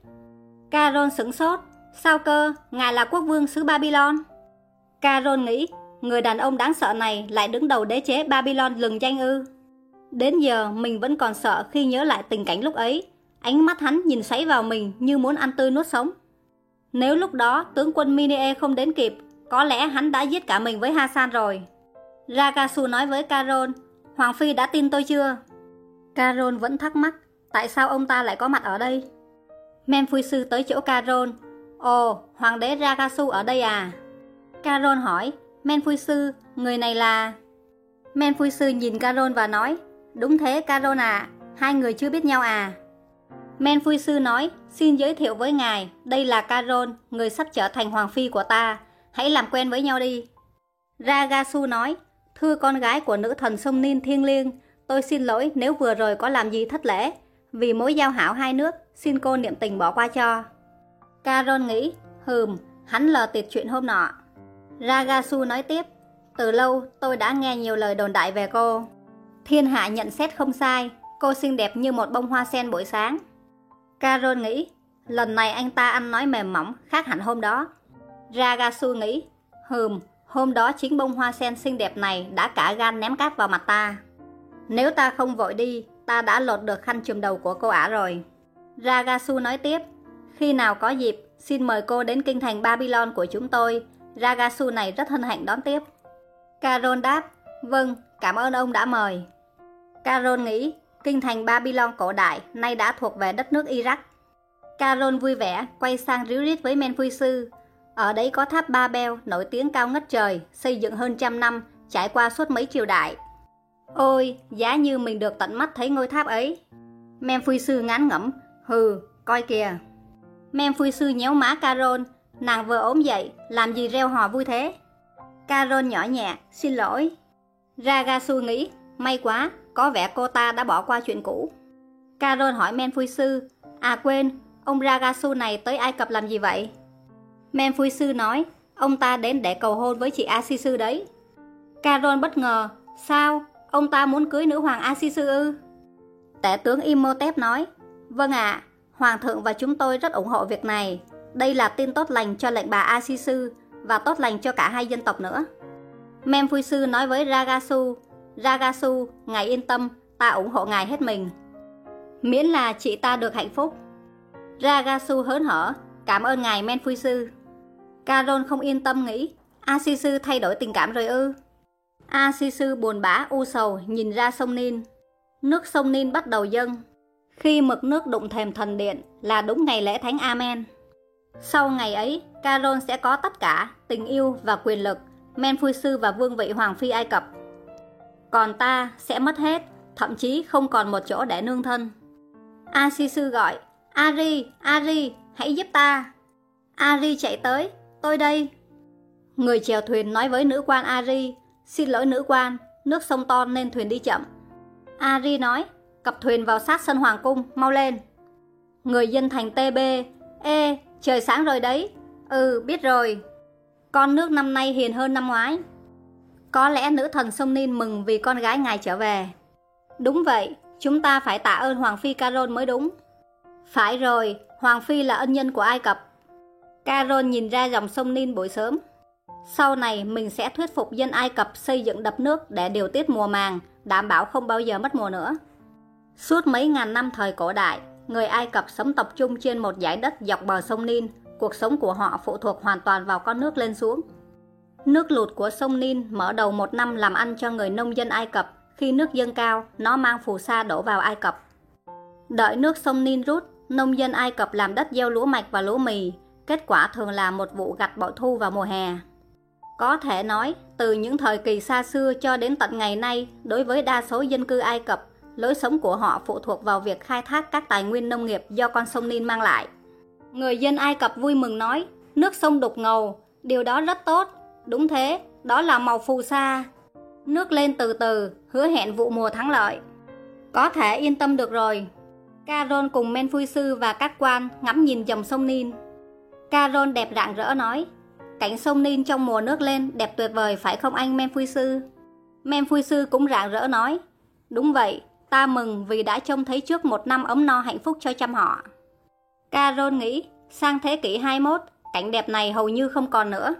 Caron sững sốt, sao cơ, ngài là quốc vương xứ Babylon? Caron nghĩ, người đàn ông đáng sợ này lại đứng đầu đế chế Babylon lừng danh ư. Đến giờ mình vẫn còn sợ khi nhớ lại tình cảnh lúc ấy, ánh mắt hắn nhìn xoáy vào mình như muốn ăn tươi nuốt sống. Nếu lúc đó tướng quân Minie không đến kịp, có lẽ hắn đã giết cả mình với Hasan rồi. Ragasu nói với Carol: Hoàng Phi đã tin tôi chưa? Carol vẫn thắc mắc tại sao ông ta lại có mặt ở đây. Memphui sư tới chỗ Carol. Ồ, hoàng đế Ragasu ở đây à? Carol hỏi, Memphui sư, người này là... Memphui sư nhìn Carol và nói, đúng thế Carol à, hai người chưa biết nhau à? Men Phui sư nói, xin giới thiệu với ngài, đây là Carol, người sắp trở thành hoàng phi của ta, hãy làm quen với nhau đi. Ragasu nói, thưa con gái của nữ thần sông Nin thiêng liêng, Tôi xin lỗi nếu vừa rồi có làm gì thất lễ. Vì mối giao hảo hai nước, xin cô niệm tình bỏ qua cho. Carol nghĩ, hừm, hắn lờ tiệt chuyện hôm nọ. Ragasu nói tiếp, từ lâu tôi đã nghe nhiều lời đồn đại về cô. Thiên hạ nhận xét không sai, cô xinh đẹp như một bông hoa sen buổi sáng. Carol nghĩ, lần này anh ta ăn nói mềm mỏng khác hẳn hôm đó. Ragasu nghĩ, hừm, hôm đó chính bông hoa sen xinh đẹp này đã cả gan ném cát vào mặt ta. Nếu ta không vội đi, ta đã lột được khăn trùm đầu của cô ả rồi. Ragasu nói tiếp, khi nào có dịp, xin mời cô đến kinh thành Babylon của chúng tôi. Ragasu này rất hân hạnh đón tiếp. Carol đáp, vâng, cảm ơn ông đã mời. Carol nghĩ, kinh thành Babylon cổ đại nay đã thuộc về đất nước Iraq. Carol vui vẻ, quay sang ríu rít với Menphui sư. Ở đấy có tháp Ba Beo nổi tiếng cao ngất trời, xây dựng hơn trăm năm, trải qua suốt mấy triều đại. Ôi, giá như mình được tận mắt thấy ngôi tháp ấy. Mem phui sư ngán ngẩm, hừ, coi kìa. Mem phui sư nhéo má Carol, nàng vừa ốm dậy, làm gì reo hò vui thế? Carol nhỏ nhẹ, xin lỗi. Ragasu nghĩ, may quá, có vẻ cô ta đã bỏ qua chuyện cũ. Carol hỏi Men Phui Sư, à quên, ông Ragasu này tới Ai Cập làm gì vậy? Men Phui Sư nói, ông ta đến để cầu hôn với chị Asisu đấy. Carol bất ngờ, sao, ông ta muốn cưới nữ hoàng Asisu ư? Tể tướng Imhotep nói, vâng ạ, hoàng thượng và chúng tôi rất ủng hộ việc này. Đây là tin tốt lành cho lệnh bà Asisu và tốt lành cho cả hai dân tộc nữa. Men Phui Sư nói với Ragasu, Ragasu, ngài yên tâm, ta ủng hộ ngài hết mình. Miễn là chị ta được hạnh phúc. Ragasu hớn hở, cảm ơn ngài Men Phui Sư. Carol không yên tâm nghĩ, Asisu thay đổi tình cảm rồi ư. Asisu buồn bã u sầu nhìn ra sông Nin. Nước sông Nin bắt đầu dâng. Khi mực nước đụng thềm thần điện là đúng ngày lễ thánh Amen. Sau ngày ấy, Carol sẽ có tất cả tình yêu và quyền lực, men phui sư và vương vị hoàng phi Ai Cập. Còn ta sẽ mất hết, thậm chí không còn một chỗ để nương thân. Asisu gọi, Ari, Ari, hãy giúp ta. Ari chạy tới, tôi đây. Người chèo thuyền nói với nữ quan Ari, xin lỗi nữ quan, nước sông to nên thuyền đi chậm. Ari nói, cặp thuyền vào sát sân hoàng cung, mau lên. Người dân thành TB, ê, trời sáng rồi đấy. Ừ, biết rồi. Con nước năm nay hiền hơn năm ngoái. Có lẽ nữ thần sông Nin mừng vì con gái ngài trở về. Đúng vậy, chúng ta phải tạ ơn Hoàng Phi Caron mới đúng. Phải rồi, Hoàng Phi là ân nhân của Ai Cập. Caron nhìn ra dòng sông Nin buổi sớm. Sau này mình sẽ thuyết phục dân Ai Cập xây dựng đập nước để điều tiết mùa màng, đảm bảo không bao giờ mất mùa nữa. Suốt mấy ngàn năm thời cổ đại, người Ai Cập sống tập trung trên một dải đất dọc bờ sông Nin, cuộc sống của họ phụ thuộc hoàn toàn vào con nước lên xuống. Nước lụt của sông Nin mở đầu một năm làm ăn cho người nông dân Ai Cập, khi nước dâng cao, nó mang phù sa đổ vào Ai Cập. Đợi nước sông Nin rút, nông dân Ai Cập làm đất gieo lúa mạch và lúa mì, kết quả thường là một vụ gặt bội thu vào mùa hè. Có thể nói, từ những thời kỳ xa xưa cho đến tận ngày nay, đối với đa số dân cư Ai Cập, lối sống của họ phụ thuộc vào việc khai thác các tài nguyên nông nghiệp do con sông Nin mang lại. Người dân Ai Cập vui mừng nói, nước sông đục ngầu, điều đó rất tốt. Đúng thế, đó là màu phù sa. Nước lên từ từ, hứa hẹn vụ mùa thắng lợi. Có thể yên tâm được rồi. Caron cùng Men Phui Sư và các quan ngắm nhìn dòng sông Nin. Caron đẹp rạng rỡ nói, cảnh sông Nin trong mùa nước lên đẹp tuyệt vời phải không anh Men Phui Sư? Men Phui Sư cũng rạng rỡ nói, đúng vậy, ta mừng vì đã trông thấy trước một năm ấm no hạnh phúc cho trăm họ. Caron nghĩ, sang thế kỷ 21, cảnh đẹp này hầu như không còn nữa.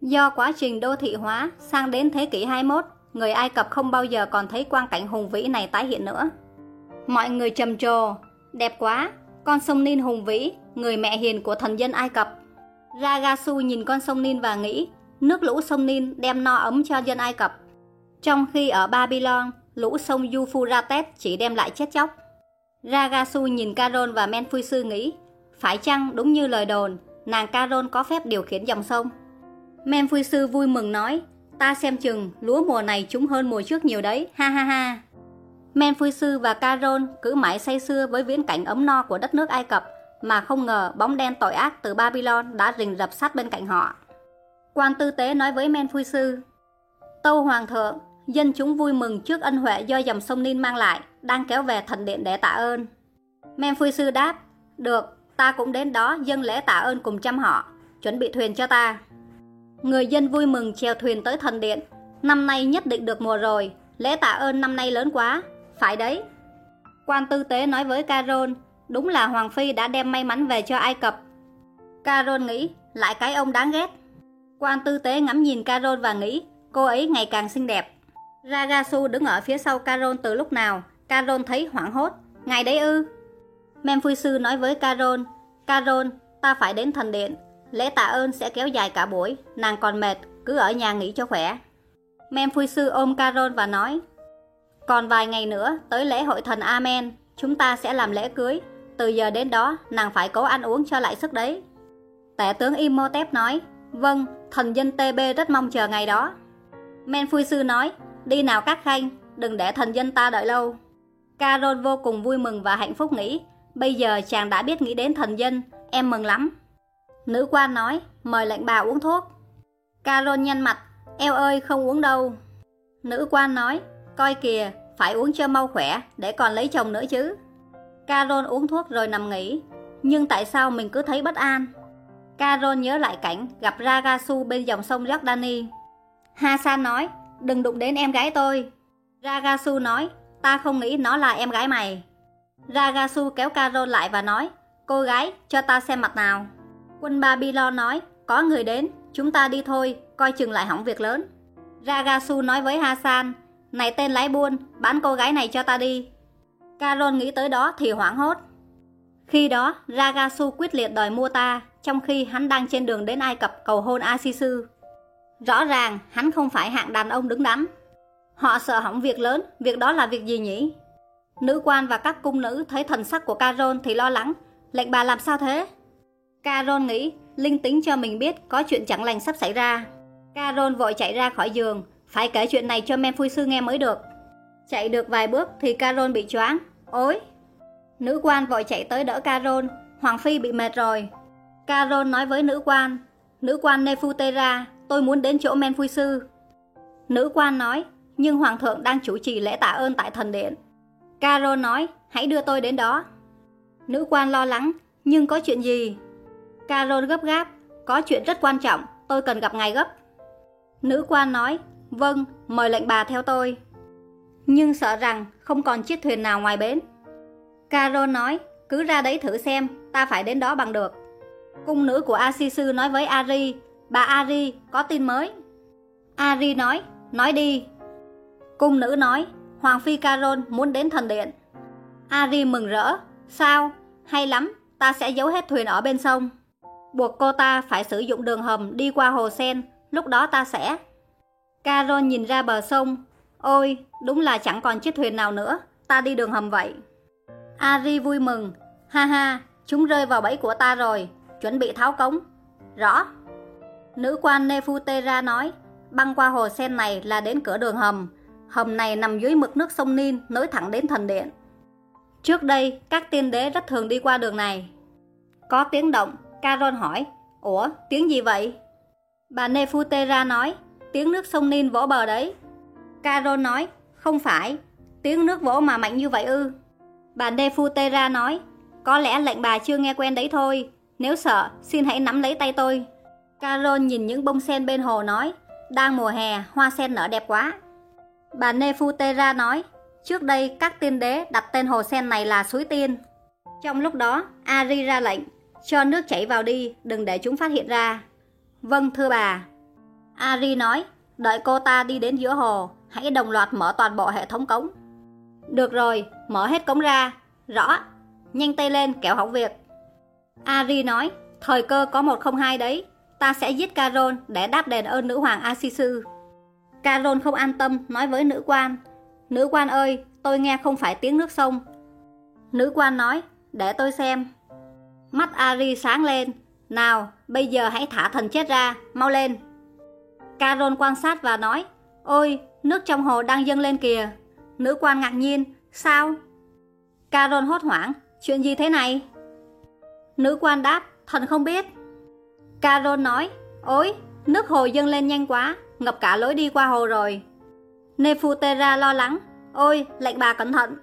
Do quá trình đô thị hóa, sang đến thế kỷ 21, người Ai Cập không bao giờ còn thấy quang cảnh hùng vĩ này tái hiện nữa. Mọi người trầm trồ, đẹp quá, con sông Nin hùng vĩ, người mẹ hiền của thần dân Ai Cập. Ragasu nhìn con sông Nin và nghĩ, nước lũ sông Nin đem no ấm cho dân Ai Cập. Trong khi ở Babylon, lũ sông Euphrates chỉ đem lại chết chóc. Ragasu nhìn caron và Men Phui Sư nghĩ, phải chăng đúng như lời đồn, nàng caron có phép điều khiển dòng sông? Men Phui Sư vui mừng nói, ta xem chừng lúa mùa này trúng hơn mùa trước nhiều đấy, ha ha ha. Men Phui Sư và Caron cứ mãi say sưa với viễn cảnh ấm no của đất nước Ai Cập, mà không ngờ bóng đen tội ác từ Babylon đã rình rập sát bên cạnh họ. Quan tư tế nói với Men Phui Sư, Tâu Hoàng thượng, dân chúng vui mừng trước ân huệ do dòng sông Nin mang lại, đang kéo về thần điện để tạ ơn. Men Phui Sư đáp, được, ta cũng đến đó dâng lễ tạ ơn cùng trăm họ, chuẩn bị thuyền cho ta. Người dân vui mừng chèo thuyền tới thần điện, năm nay nhất định được mùa rồi, lễ tạ ơn năm nay lớn quá, phải đấy. Quan tư tế nói với Carol, đúng là Hoàng Phi đã đem may mắn về cho Ai Cập. Carol nghĩ, lại cái ông đáng ghét. Quan tư tế ngắm nhìn Carol và nghĩ, cô ấy ngày càng xinh đẹp. Ragasu đứng ở phía sau Carol từ lúc nào, Carol thấy hoảng hốt. Ngài đấy ư? Memphui sư nói với Carol, Carol, ta phải đến thần điện. Lễ tạ ơn sẽ kéo dài cả buổi, nàng còn mệt, cứ ở nhà nghỉ cho khỏe. Memphui sư ôm Carol và nói, còn vài ngày nữa, tới lễ hội thần Amen, chúng ta sẽ làm lễ cưới. Từ giờ đến đó, nàng phải cố ăn uống cho lại sức đấy. Tể tướng Imhotep nói, vâng, thần dân TB rất mong chờ ngày đó. Men Phui Sư nói, Đi nào các khanh, đừng để thần dân ta đợi lâu. Carol vô cùng vui mừng và hạnh phúc nghĩ, bây giờ chàng đã biết nghĩ đến thần dân, em mừng lắm. Nữ quan nói, mời lệnh bà uống thuốc. Carol nhăn mặt, eo ơi không uống đâu. Nữ quan nói, coi kìa, phải uống cho mau khỏe, để còn lấy chồng nữa chứ. Carol uống thuốc rồi nằm nghỉ, nhưng tại sao mình cứ thấy bất an? Carol nhớ lại cảnh gặp Ragasu bên dòng sông Jordani. Hasan nói, đừng đụng đến em gái tôi. Ragasu nói, ta không nghĩ nó là em gái mày. Ragasu kéo Carol lại và nói, cô gái, cho ta xem mặt nào. Quân Babylon nói, có người đến, chúng ta đi thôi, coi chừng lại hỏng việc lớn. Ragasu nói với Hasan, này tên lái buôn, bán cô gái này cho ta đi. Carol nghĩ tới đó thì hoảng hốt. Khi đó, Ragasu quyết liệt đòi mua ta, trong khi hắn đang trên đường đến Ai Cập cầu hôn Asisu. Rõ ràng, hắn không phải hạng đàn ông đứng đắn. Họ sợ hỏng việc lớn, việc đó là việc gì nhỉ? Nữ quan và các cung nữ thấy thần sắc của Carol thì lo lắng. Lệnh bà làm sao thế? Carol nghĩ, linh tính cho mình biết có chuyện chẳng lành sắp xảy ra. Carol vội chạy ra khỏi giường, phải kể chuyện này cho men phui sư nghe mới được. Chạy được vài bước thì Carol bị choáng. Ôi! Nữ quan vội chạy tới đỡ Carol. Hoàng Phi bị mệt rồi. Carol nói với nữ quan. Nữ quan Nefutera, tôi muốn đến chỗ men phui sư. Nữ quan nói, nhưng Hoàng thượng đang chủ trì lễ tạ ơn tại thần điện. Carol nói, hãy đưa tôi đến đó. Nữ quan lo lắng, nhưng có chuyện gì? Carol gấp gáp, có chuyện rất quan trọng, tôi cần gặp ngài gấp. Nữ quan nói, vâng, mời lệnh bà theo tôi. Nhưng sợ rằng không còn chiếc thuyền nào ngoài bến. Carol nói, cứ ra đấy thử xem, ta phải đến đó bằng được. Cung nữ của Asisu nói với Ari, bà Ari, có tin mới. Ari nói, nói đi. Cung nữ nói, Hoàng Phi Carol muốn đến thần điện. Ari mừng rỡ, sao? Hay lắm, ta sẽ giấu hết thuyền ở bên sông. Buộc cô ta phải sử dụng đường hầm đi qua hồ sen, lúc đó ta sẽ... Carol nhìn ra bờ sông, ôi, đúng là chẳng còn chiếc thuyền nào nữa, ta đi đường hầm vậy. Ari vui mừng, ha ha, chúng rơi vào bẫy của ta rồi, chuẩn bị tháo cống. Rõ. Nữ quan Nefutera nói, băng qua hồ sen này là đến cửa đường hầm. Hầm này nằm dưới mực nước sông Nin, nối thẳng đến thần điện. Trước đây, các tiên đế rất thường đi qua đường này. Có tiếng động, Caron hỏi, Ủa, tiếng gì vậy? Bà Nefutera nói, tiếng nước sông Nin vỗ bờ đấy. Caron nói, không phải, tiếng nước vỗ mà mạnh như vậy ư. Bà Nefutera nói, có lẽ lệnh bà chưa nghe quen đấy thôi, nếu sợ, xin hãy nắm lấy tay tôi. Carol nhìn những bông sen bên hồ nói, đang mùa hè, hoa sen nở đẹp quá. Bà Nefutera nói, trước đây các tiên đế đặt tên hồ sen này là suối tiên. Trong lúc đó, Ari ra lệnh, cho nước chảy vào đi, đừng để chúng phát hiện ra. Vâng thưa bà. Ari nói, đợi cô ta đi đến giữa hồ, hãy đồng loạt mở toàn bộ hệ thống cống. Được rồi, mở hết cống ra. Rõ, nhanh tay lên kẻo hỏng việc. Ari nói, thời cơ có 102 đấy, ta sẽ giết Caron để đáp đền ơn nữ hoàng Asisu. Caron không an tâm nói với nữ quan, nữ quan ơi, tôi nghe không phải tiếng nước sông. Nữ quan nói, để tôi xem. Mắt Ari sáng lên, nào, bây giờ hãy thả thần chết ra, mau lên. Carol quan sát và nói, ôi, nước trong hồ đang dâng lên kìa. Nữ quan ngạc nhiên, sao? Carol hốt hoảng, chuyện gì thế này? Nữ quan đáp, thần không biết. Carol nói, ôi, nước hồ dâng lên nhanh quá, ngập cả lối đi qua hồ rồi. Nefutera lo lắng, ôi, lệnh bà cẩn thận.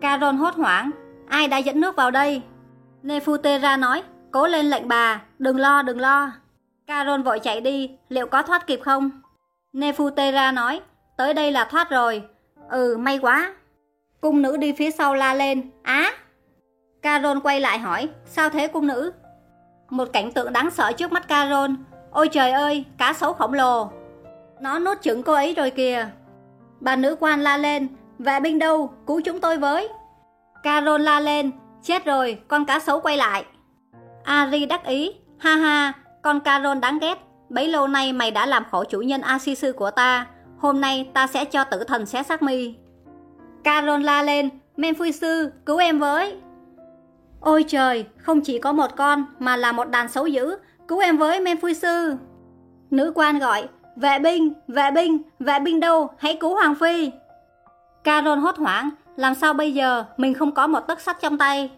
Carol hốt hoảng, ai đã dẫn nước vào đây? Nefutera nói, cố lên lệnh bà, đừng lo, đừng lo. Caron vội chạy đi, liệu có thoát kịp không? Nefutera nói, tới đây là thoát rồi. Ừ, may quá. Cung nữ đi phía sau la lên, á, Caron quay lại hỏi, sao thế cung nữ? Một cảnh tượng đáng sợ trước mắt Caron, Ôi trời ơi, cá sấu khổng lồ. Nó nuốt chửng cô ấy rồi kìa. Bà nữ quan la lên, vệ binh đâu, cứu chúng tôi với. Caron la lên, chết rồi, con cá sấu quay lại. Ari đắc ý, ha ha, con Carol đáng ghét. Bấy lâu nay mày đã làm khổ chủ nhân Asisu của ta. Hôm nay ta sẽ cho tử thần xé xác mi. Carol la lên, Menfui sư, cứu em với. Ôi trời, không chỉ có một con mà là một đàn xấu dữ, cứu em với Menfui sư. Nữ quan gọi, vệ binh, vệ binh, vệ binh đâu, hãy cứu Hoàng Phi. Caron hốt hoảng, làm sao bây giờ, mình không có một tấc sắt trong tay.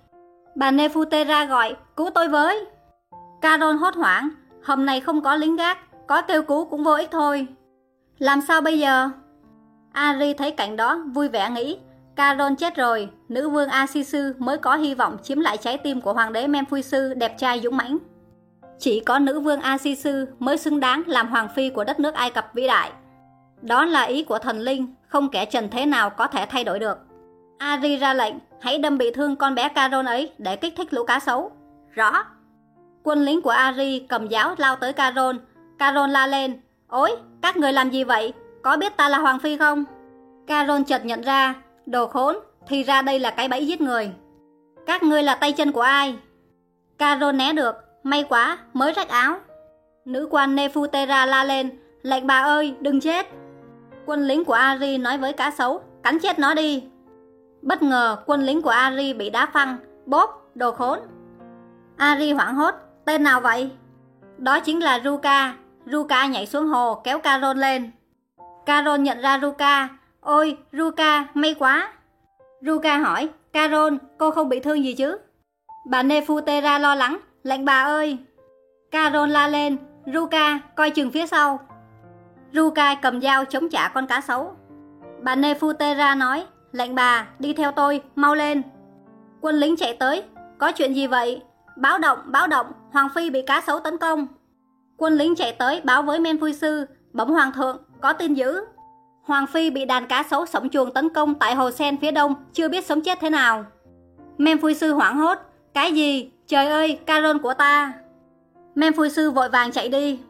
Bà Nefutera gọi, cứu tôi với. Caron hốt hoảng, hôm nay không có lính gác, có kêu cứu cũng vô ích thôi. Làm sao bây giờ? Ari thấy cảnh đó, vui vẻ nghĩ, Caron chết rồi, nữ vương Asisu mới có hy vọng chiếm lại trái tim của hoàng đế Memphisu đẹp trai dũng mãnh. Chỉ có nữ vương Asisu mới xứng đáng làm hoàng phi của đất nước Ai Cập vĩ đại. Đó là ý của thần linh, không kẻ trần thế nào có thể thay đổi được. Ari ra lệnh, hãy đâm bị thương con bé Caron ấy để kích thích lũ cá sấu. Rõ. Quân lính của Ari cầm giáo lao tới Caron. Caron la lên, ôi, các người làm gì vậy? Có biết ta là hoàng phi không? Caron chợt nhận ra, đồ khốn, thì ra đây là cái bẫy giết người. Các ngươi là tay chân của ai? Caron né được, may quá, mới rách áo. Nữ quan Nefutera la lên, lệnh bà ơi, đừng chết. Quân lính của Ari nói với cá sấu, cắn chết nó đi. Bất ngờ, quân lính của Ari bị đá phăng, bốp, đồ khốn. Ari hoảng hốt, tên nào vậy? Đó chính là Ruka. Ruka nhảy xuống hồ, kéo Carol lên. Carol nhận ra Ruka. Ôi, Ruka, may quá. Ruka hỏi, Carol cô không bị thương gì chứ? Bà Nefutera lo lắng, lệnh bà ơi. Carol la lên, Ruka, coi chừng phía sau. Ruka cầm dao chống trả con cá sấu. Bà Nefutera nói, lệnh bà, đi theo tôi, mau lên. Quân lính chạy tới, có chuyện gì vậy? Báo động, báo động, Hoàng Phi bị cá sấu tấn công. Quân lính chạy tới báo với Men vui Sư, bẩm Hoàng thượng, có tin dữ. Hoàng Phi bị đàn cá sấu sống chuồng tấn công tại hồ sen phía đông, chưa biết sống chết thế nào. Men vui Sư hoảng hốt, cái gì? Trời ơi, Caron của ta. Men vui Sư vội vàng chạy đi.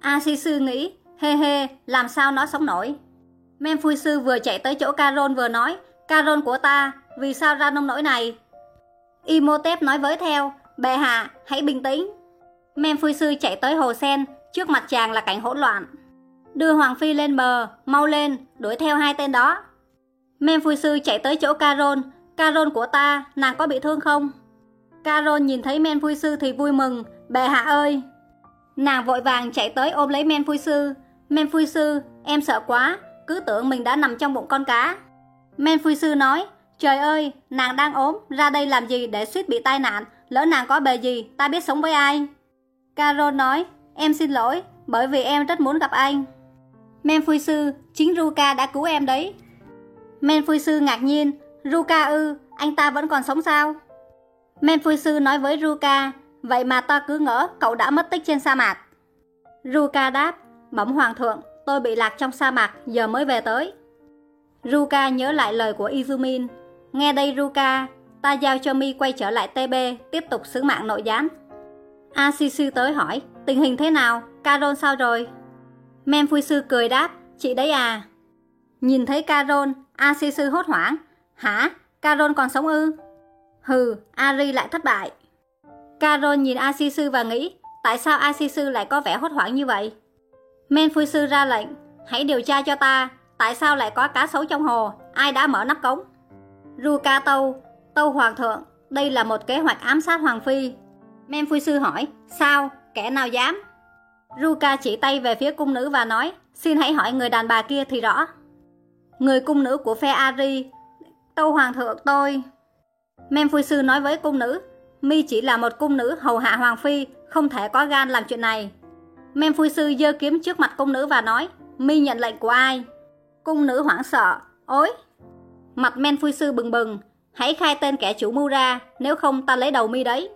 A Si Sư nghĩ, hê hê, làm sao nó sống nổi. Men Sư vừa chạy tới chỗ Caron vừa nói, Caron của ta, vì sao ra nông nỗi này? Imhotep nói với theo, bệ hạ, hãy bình tĩnh. Men Sư chạy tới hồ sen, trước mặt chàng là cảnh hỗn loạn. Đưa Hoàng Phi lên bờ, mau lên, đuổi theo hai tên đó. Men Sư chạy tới chỗ Caron, Caron của ta, nàng có bị thương không? Caron nhìn thấy Men Phui Sư thì vui mừng, bệ hạ ơi! Nàng vội vàng chạy tới ôm lấy Men Phui Sư. Men Phui Sư, em sợ quá, cứ tưởng mình đã nằm trong bụng con cá. Men Phu Sư nói, trời ơi, nàng đang ốm, ra đây làm gì để suýt bị tai nạn, lỡ nàng có bề gì, ta biết sống với ai. Carol nói, em xin lỗi, bởi vì em rất muốn gặp anh. Men Phu Sư, chính Ruka đã cứu em đấy. Men Phu Sư ngạc nhiên, Ruka ư, anh ta vẫn còn sống sao? Men Phu Sư nói với Ruka, vậy mà ta cứ ngỡ cậu đã mất tích trên sa mạc. Ruka đáp, bẩm hoàng thượng, tôi bị lạc trong sa mạc, giờ mới về tới. Ruka nhớ lại lời của Izumin. Nghe đây Ruka, ta giao cho mi quay trở lại TB, tiếp tục sứ mạng nội gián. Asisu tới hỏi, tình hình thế nào, Caron sao rồi? sư cười đáp, chị đấy à. Nhìn thấy Caron, Asisu hốt hoảng, hả, Caron còn sống ư? Hừ, Ari lại thất bại. Caron nhìn Asisu và nghĩ, tại sao Asisu lại có vẻ hốt hoảng như vậy? Men Phu sư ra lệnh, hãy điều tra cho ta, tại sao lại có cá sấu trong hồ, ai đã mở nắp cống? Ruka Tâu, Tâu Hoàng thượng, đây là một kế hoạch ám sát Hoàng Phi. Men Phu sư hỏi, sao, kẻ nào dám? Ruka chỉ tay về phía cung nữ và nói, xin hãy hỏi người đàn bà kia thì rõ. Người cung nữ của phe Ari, Tâu Hoàng thượng tôi. Men Phu sư nói với cung nữ, mi chỉ là một cung nữ hầu hạ Hoàng Phi, không thể có gan làm chuyện này. Memphui sư giơ kiếm trước mặt cung nữ và nói, mi nhận lệnh của ai? Cung nữ hoảng sợ, ối. Mặt Memphui sư bừng bừng, hãy khai tên kẻ chủ mưu ra, nếu không ta lấy đầu mi đấy.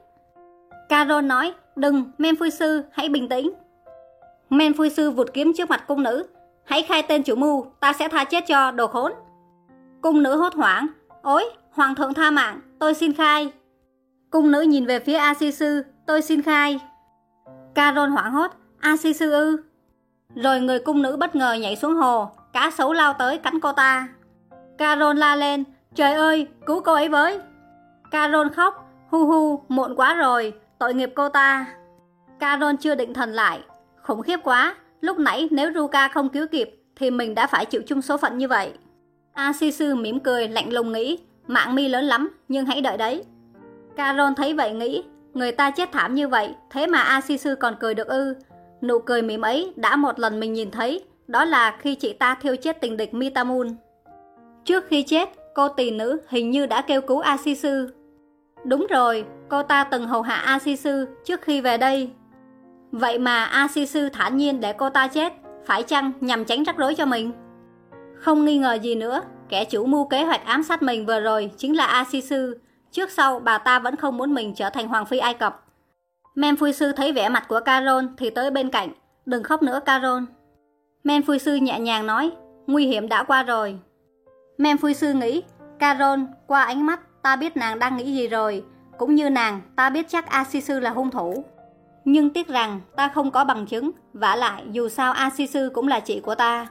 Caron nói, đừng, men phui sư, hãy bình tĩnh. Men phui sư vụt kiếm trước mặt cung nữ, hãy khai tên chủ mưu, ta sẽ tha chết cho, đồ khốn. Cung nữ hốt hoảng, ối hoàng thượng tha mạng, tôi xin khai. Cung nữ nhìn về phía A Si Sư, tôi xin khai. Caron hoảng hốt, A Si Sư ư. Rồi người cung nữ bất ngờ nhảy xuống hồ, cá sấu lao tới cắn cô ta. Caron la lên, trời ơi, cứu cô ấy với. Caron khóc, hu hu, muộn quá rồi, tội nghiệp cô ta. Caron chưa định thần lại. Khủng khiếp quá, lúc nãy nếu Ruka không cứu kịp thì mình đã phải chịu chung số phận như vậy. A si sư mỉm cười lạnh lùng nghĩ, mạng mi lớn lắm, nhưng hãy đợi đấy. Caron thấy vậy nghĩ, người ta chết thảm như vậy, thế mà A si sư còn cười được ư. Nụ cười mỉm ấy đã một lần mình nhìn thấy, đó là khi chị ta thiêu chết tình địch Mitamun. Trước khi chết, cô tỷ nữ hình như đã kêu cứu Asisu. Đúng rồi, cô ta từng hầu hạ Asisu trước khi về đây. Vậy mà Asisu thản nhiên để cô ta chết, phải chăng nhằm tránh rắc rối cho mình? Không nghi ngờ gì nữa, kẻ chủ mưu kế hoạch ám sát mình vừa rồi chính là Asisu. Trước sau, bà ta vẫn không muốn mình trở thành Hoàng Phi Ai Cập. Men Phui Sư thấy vẻ mặt của Carol thì tới bên cạnh. Đừng khóc nữa Carol. Men Phui Sư nhẹ nhàng nói, nguy hiểm đã qua rồi. Men Phui Sư nghĩ, Carol, qua ánh mắt, ta biết nàng đang nghĩ gì rồi. Cũng như nàng, ta biết chắc A Si Sư là hung thủ. Nhưng tiếc rằng ta không có bằng chứng, vả lại dù sao A Si Sư cũng là chị của ta.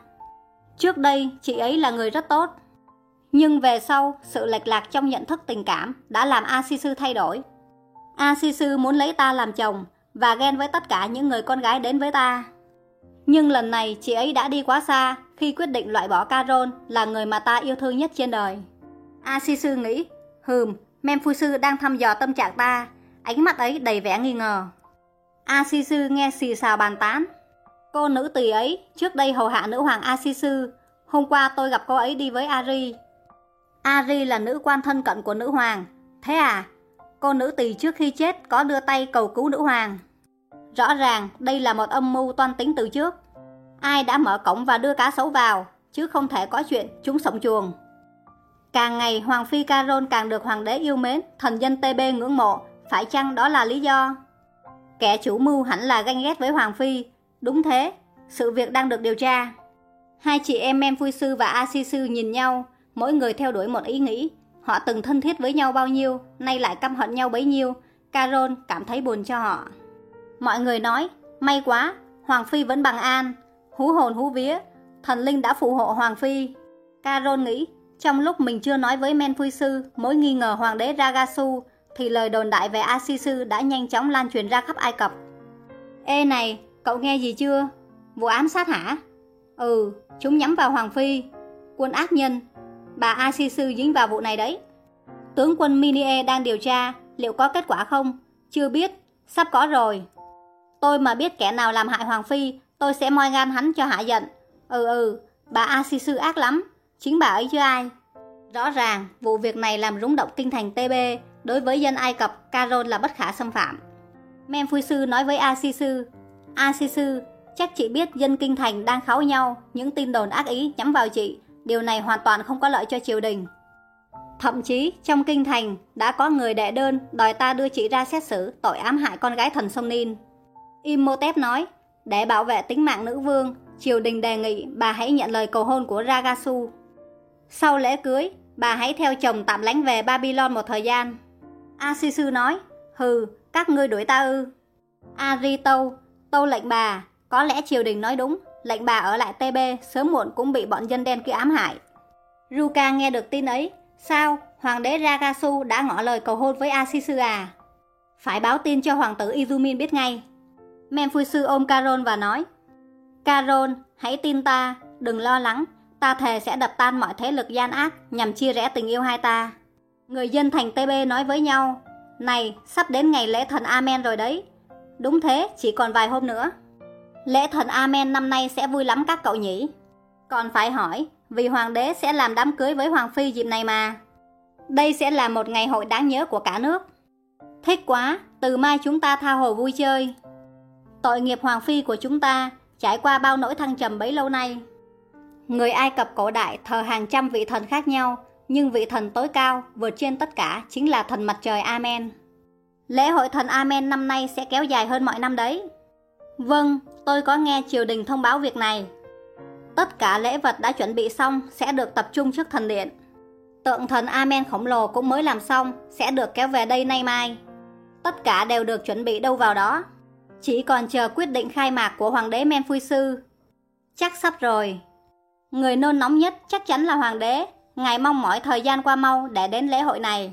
Trước đây, chị ấy là người rất tốt. Nhưng về sau, sự lệch lạc trong nhận thức tình cảm đã làm A Si Sư thay đổi. A Si Sư muốn lấy ta làm chồng và ghen với tất cả những người con gái đến với ta. Nhưng lần này chị ấy đã đi quá xa khi quyết định loại bỏ Carol là người mà ta yêu thương nhất trên đời. A Si Sư nghĩ, hừm, Memphu Sư đang thăm dò tâm trạng ta, ánh mắt ấy đầy vẻ nghi ngờ. A Si Sư nghe xì xào bàn tán. Cô nữ tỳ ấy trước đây hầu hạ nữ hoàng A Si Sư, hôm qua tôi gặp cô ấy đi với Ari. Ari là nữ quan thân cận của nữ hoàng. Thế à, cô nữ tỳ trước khi chết có đưa tay cầu cứu nữ hoàng. Rõ ràng đây là một âm mưu toan tính từ trước. Ai đã mở cổng và đưa cá sấu vào, chứ không thể có chuyện chúng sống chuồng. Càng ngày Hoàng Phi Caron càng được Hoàng đế yêu mến, thần dân TB ngưỡng mộ, phải chăng đó là lý do? Kẻ chủ mưu hẳn là ganh ghét với Hoàng Phi, đúng thế, sự việc đang được điều tra. Hai chị em Em Phui Sư và A Si Sư nhìn nhau, mỗi người theo đuổi một ý nghĩ. Họ từng thân thiết với nhau bao nhiêu, nay lại căm hận nhau bấy nhiêu. Carol cảm thấy buồn cho họ. Mọi người nói, may quá, Hoàng Phi vẫn bằng an, hú hồn hú vía, thần linh đã phù hộ Hoàng Phi. Carol nghĩ, trong lúc mình chưa nói với Men Phui Sư mối nghi ngờ Hoàng đế Ragasu, thì lời đồn đại về Asisu đã nhanh chóng lan truyền ra khắp Ai Cập. Ê này, cậu nghe gì chưa? Vụ ám sát hả? Ừ, chúng nhắm vào Hoàng Phi. Quân ác nhân. Bà Asisu dính vào vụ này đấy. Tướng quân Minie đang điều tra, liệu có kết quả không? Chưa biết, sắp có rồi. Tôi mà biết kẻ nào làm hại Hoàng Phi, tôi sẽ moi gan hắn cho hạ giận. Ừ ừ, bà Asisu Sư ác lắm, chính bà ấy chứ ai. Rõ ràng, vụ việc này làm rúng động kinh thành TB, đối với dân Ai Cập, Caron là bất khả xâm phạm. Men Sư nói với Asisu, Asisu, Sư, Sư, chắc chị biết dân kinh thành đang kháo nhau, những tin đồn ác ý nhắm vào chị, điều này hoàn toàn không có lợi cho triều đình. Thậm chí, trong kinh thành, đã có người đệ đơn đòi ta đưa chị ra xét xử tội ám hại con gái thần sông Nin. Imhotep nói, để bảo vệ tính mạng nữ vương, triều đình đề nghị bà hãy nhận lời cầu hôn của Ragasu. Sau lễ cưới, bà hãy theo chồng tạm lánh về Babylon một thời gian. Asisu nói, hừ, các ngươi đuổi ta ư. Ari tâu, tâu lệnh bà, có lẽ triều đình nói đúng, lệnh bà ở lại TB sớm muộn cũng bị bọn dân đen kia ám hại. Ruka nghe được tin ấy, sao, hoàng đế Ragasu đã ngỏ lời cầu hôn với Asisu à? Phải báo tin cho hoàng tử Izumin biết ngay. Sư ôm Carol và nói Carol, hãy tin ta, đừng lo lắng Ta thề sẽ đập tan mọi thế lực gian ác Nhằm chia rẽ tình yêu hai ta Người dân thành TB nói với nhau Này, sắp đến ngày lễ thần Amen rồi đấy Đúng thế, chỉ còn vài hôm nữa Lễ thần Amen năm nay sẽ vui lắm các cậu nhỉ Còn phải hỏi Vì hoàng đế sẽ làm đám cưới với hoàng phi dịp này mà Đây sẽ là một ngày hội đáng nhớ của cả nước Thích quá, từ mai chúng ta tha hồ vui chơi Tội nghiệp Hoàng Phi của chúng ta trải qua bao nỗi thăng trầm bấy lâu nay. Người Ai Cập cổ đại thờ hàng trăm vị thần khác nhau, nhưng vị thần tối cao vượt trên tất cả chính là thần mặt trời Amen. Lễ hội thần Amen năm nay sẽ kéo dài hơn mọi năm đấy. Vâng, tôi có nghe triều đình thông báo việc này. Tất cả lễ vật đã chuẩn bị xong sẽ được tập trung trước thần điện. Tượng thần Amen khổng lồ cũng mới làm xong sẽ được kéo về đây nay mai. Tất cả đều được chuẩn bị đâu vào đó. Chỉ còn chờ quyết định khai mạc của Hoàng đế Men Phui Sư. Chắc sắp rồi. Người nôn nóng nhất chắc chắn là Hoàng đế. Ngài mong mỏi thời gian qua mau để đến lễ hội này.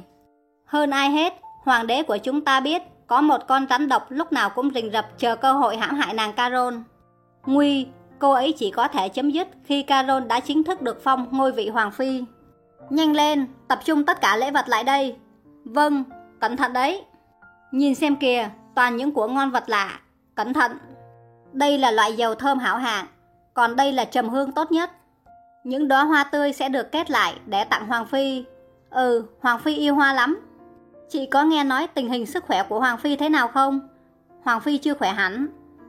Hơn ai hết, Hoàng đế của chúng ta biết có một con rắn độc lúc nào cũng rình rập chờ cơ hội hãm hại nàng Carol. Nguy, cô ấy chỉ có thể chấm dứt khi Carol đã chính thức được phong ngôi vị Hoàng Phi. Nhanh lên, tập trung tất cả lễ vật lại đây. Vâng, cẩn thận đấy. Nhìn xem kìa, toàn những của ngon vật lạ. Cẩn thận! Đây là loại dầu thơm hảo hạng, còn đây là trầm hương tốt nhất. Những đóa hoa tươi sẽ được kết lại để tặng Hoàng Phi. Ừ, Hoàng Phi yêu hoa lắm. Chị có nghe nói tình hình sức khỏe của Hoàng Phi thế nào không? Hoàng Phi chưa khỏe hẳn.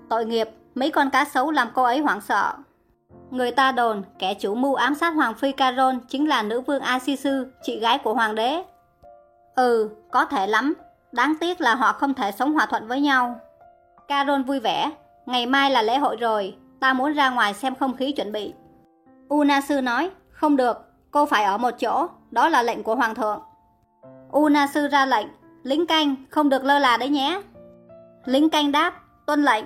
Tội nghiệp, mấy con cá sấu làm cô ấy hoảng sợ. Người ta đồn kẻ chủ mưu ám sát Hoàng Phi Caron chính là nữ vương Asisu, chị gái của Hoàng đế. Ừ, có thể lắm. Đáng tiếc là họ không thể sống hòa thuận với nhau. Caron vui vẻ. Ngày mai là lễ hội rồi, ta muốn ra ngoài xem không khí chuẩn bị. Unasu nói, không được, cô phải ở một chỗ, đó là lệnh của Hoàng thượng. Una sư ra lệnh, lính canh, không được lơ là đấy nhé. Lính canh đáp, tuân lệnh.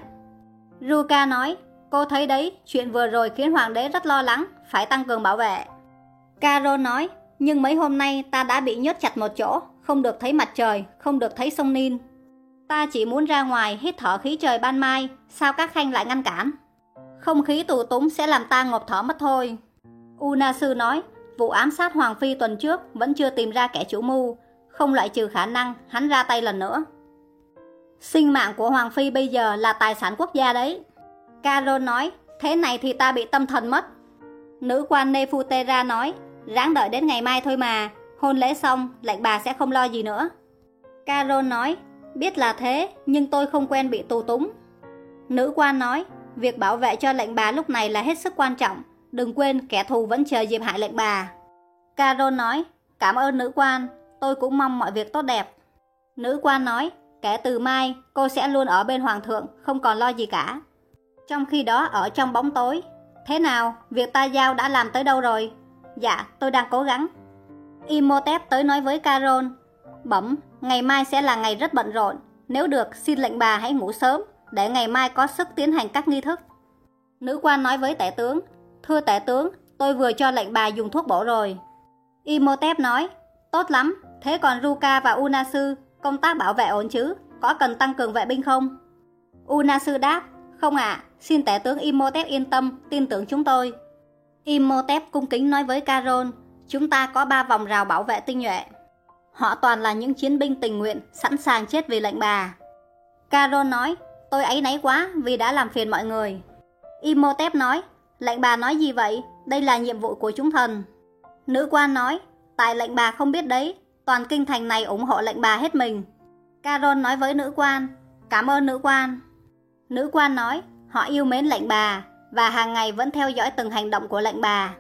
Ruka nói, cô thấy đấy, chuyện vừa rồi khiến hoàng đế rất lo lắng, phải tăng cường bảo vệ. Caro nói, nhưng mấy hôm nay ta đã bị nhốt chặt một chỗ, không được thấy mặt trời, không được thấy sông Nin. Ta chỉ muốn ra ngoài hít thở khí trời ban mai, sao các khanh lại ngăn cản? Không khí tù túng sẽ làm ta ngộp thở mất thôi. Una sư nói, vụ ám sát Hoàng Phi tuần trước vẫn chưa tìm ra kẻ chủ mưu, không loại trừ khả năng hắn ra tay lần nữa. Sinh mạng của Hoàng Phi bây giờ là tài sản quốc gia đấy. Carol nói, thế này thì ta bị tâm thần mất. Nữ quan Nefutera nói, ráng đợi đến ngày mai thôi mà, hôn lễ xong, lệnh bà sẽ không lo gì nữa. Carol nói, biết là thế, nhưng tôi không quen bị tù túng. Nữ quan nói, việc bảo vệ cho lệnh bà lúc này là hết sức quan trọng, đừng quên kẻ thù vẫn chờ dịp hại lệnh bà. Carol nói, cảm ơn nữ quan, tôi cũng mong mọi việc tốt đẹp. Nữ quan nói, kể từ mai cô sẽ luôn ở bên hoàng thượng, không còn lo gì cả. Trong khi đó ở trong bóng tối, thế nào, việc ta giao đã làm tới đâu rồi? Dạ, tôi đang cố gắng. Imhotep tới nói với carol bẩm, ngày mai sẽ là ngày rất bận rộn, nếu được xin lệnh bà hãy ngủ sớm, để ngày mai có sức tiến hành các nghi thức. Nữ quan nói với tể tướng, thưa tể tướng, tôi vừa cho lệnh bà dùng thuốc bổ rồi. Imhotep nói, tốt lắm, thế còn Ruka và Unasu Công tác bảo vệ ổn chứ? Có cần tăng cường vệ binh không? Unasu đáp, không ạ, xin tể tướng Imhotep yên tâm, tin tưởng chúng tôi. Imhotep cung kính nói với Caron, chúng ta có ba vòng rào bảo vệ tinh nhuệ. Họ toàn là những chiến binh tình nguyện, sẵn sàng chết vì lệnh bà. Caron nói, tôi ấy náy quá vì đã làm phiền mọi người. Imhotep nói, lệnh bà nói gì vậy? Đây là nhiệm vụ của chúng thần. Nữ quan nói, tại lệnh bà không biết đấy, Toàn kinh thành này ủng hộ lệnh bà hết mình. Caron nói với nữ quan, cảm ơn nữ quan. Nữ quan nói, họ yêu mến lệnh bà và hàng ngày vẫn theo dõi từng hành động của lệnh bà.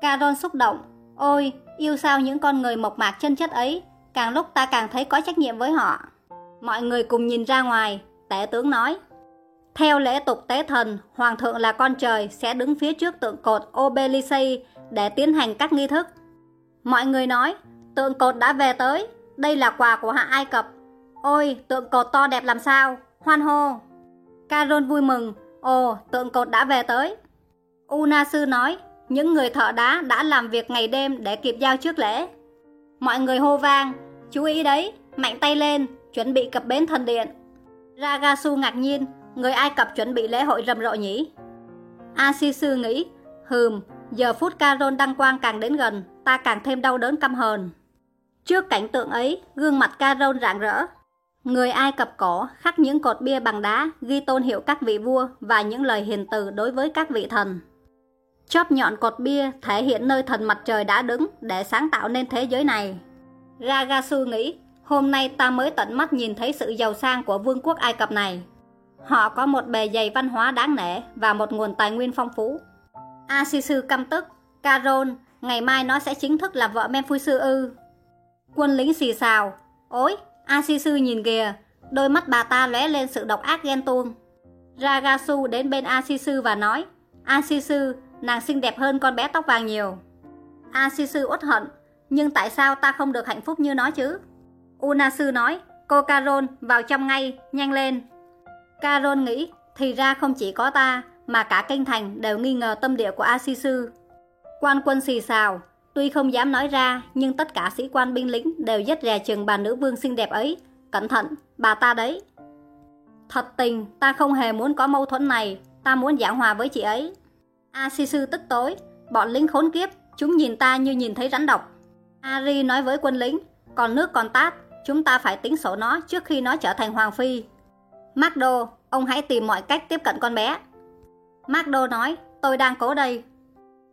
Caron xúc động, ôi, yêu sao những con người mộc mạc chân chất ấy, càng lúc ta càng thấy có trách nhiệm với họ. Mọi người cùng nhìn ra ngoài, tể tướng nói. Theo lễ tục tế thần, hoàng thượng là con trời sẽ đứng phía trước tượng cột Obelisei để tiến hành các nghi thức. Mọi người nói, Tượng cột đã về tới, đây là quà của hạ Ai Cập. Ôi, tượng cột to đẹp làm sao, hoan hô. Caron vui mừng, ồ, tượng cột đã về tới. Unasu nói, những người thợ đá đã làm việc ngày đêm để kịp giao trước lễ. Mọi người hô vang, chú ý đấy, mạnh tay lên, chuẩn bị cập bến thần điện. Ragasu ngạc nhiên, người Ai Cập chuẩn bị lễ hội rầm rộ nhỉ? Asisu nghĩ, hừm, giờ phút Caron đăng quang càng đến gần, ta càng thêm đau đớn căm hờn. Trước cảnh tượng ấy, gương mặt Caron rạng rỡ. Người Ai Cập cổ khắc những cột bia bằng đá ghi tôn hiệu các vị vua và những lời hiền từ đối với các vị thần. Chóp nhọn cột bia thể hiện nơi thần mặt trời đã đứng để sáng tạo nên thế giới này. Ragasu nghĩ, hôm nay ta mới tận mắt nhìn thấy sự giàu sang của vương quốc Ai Cập này. Họ có một bề dày văn hóa đáng nể và một nguồn tài nguyên phong phú. Asisu căm tức, Caron, ngày mai nó sẽ chính thức là vợ Menfusu ư. Quân lính xì xào. Ôi, a sư nhìn kìa, đôi mắt bà ta lóe lên sự độc ác ghen tuông. Ragasu đến bên a sư và nói, a sư nàng xinh đẹp hơn con bé tóc vàng nhiều. a sư uất hận, nhưng tại sao ta không được hạnh phúc như nó chứ? Unasu nói, cô Caron vào trong ngay, nhanh lên. Caron nghĩ, thì ra không chỉ có ta, mà cả kinh thành đều nghi ngờ tâm địa của a sư Quan quân xì xào, Tuy không dám nói ra, nhưng tất cả sĩ quan binh lính đều rất rè chừng bà nữ vương xinh đẹp ấy. Cẩn thận, bà ta đấy. Thật tình, ta không hề muốn có mâu thuẫn này, ta muốn giảng hòa với chị ấy. A si sư tức tối, bọn lính khốn kiếp, chúng nhìn ta như nhìn thấy rắn độc. Ari nói với quân lính, còn nước còn tát, chúng ta phải tính sổ nó trước khi nó trở thành hoàng phi. Magdo, ông hãy tìm mọi cách tiếp cận con bé. Magdo nói, tôi đang cố đây.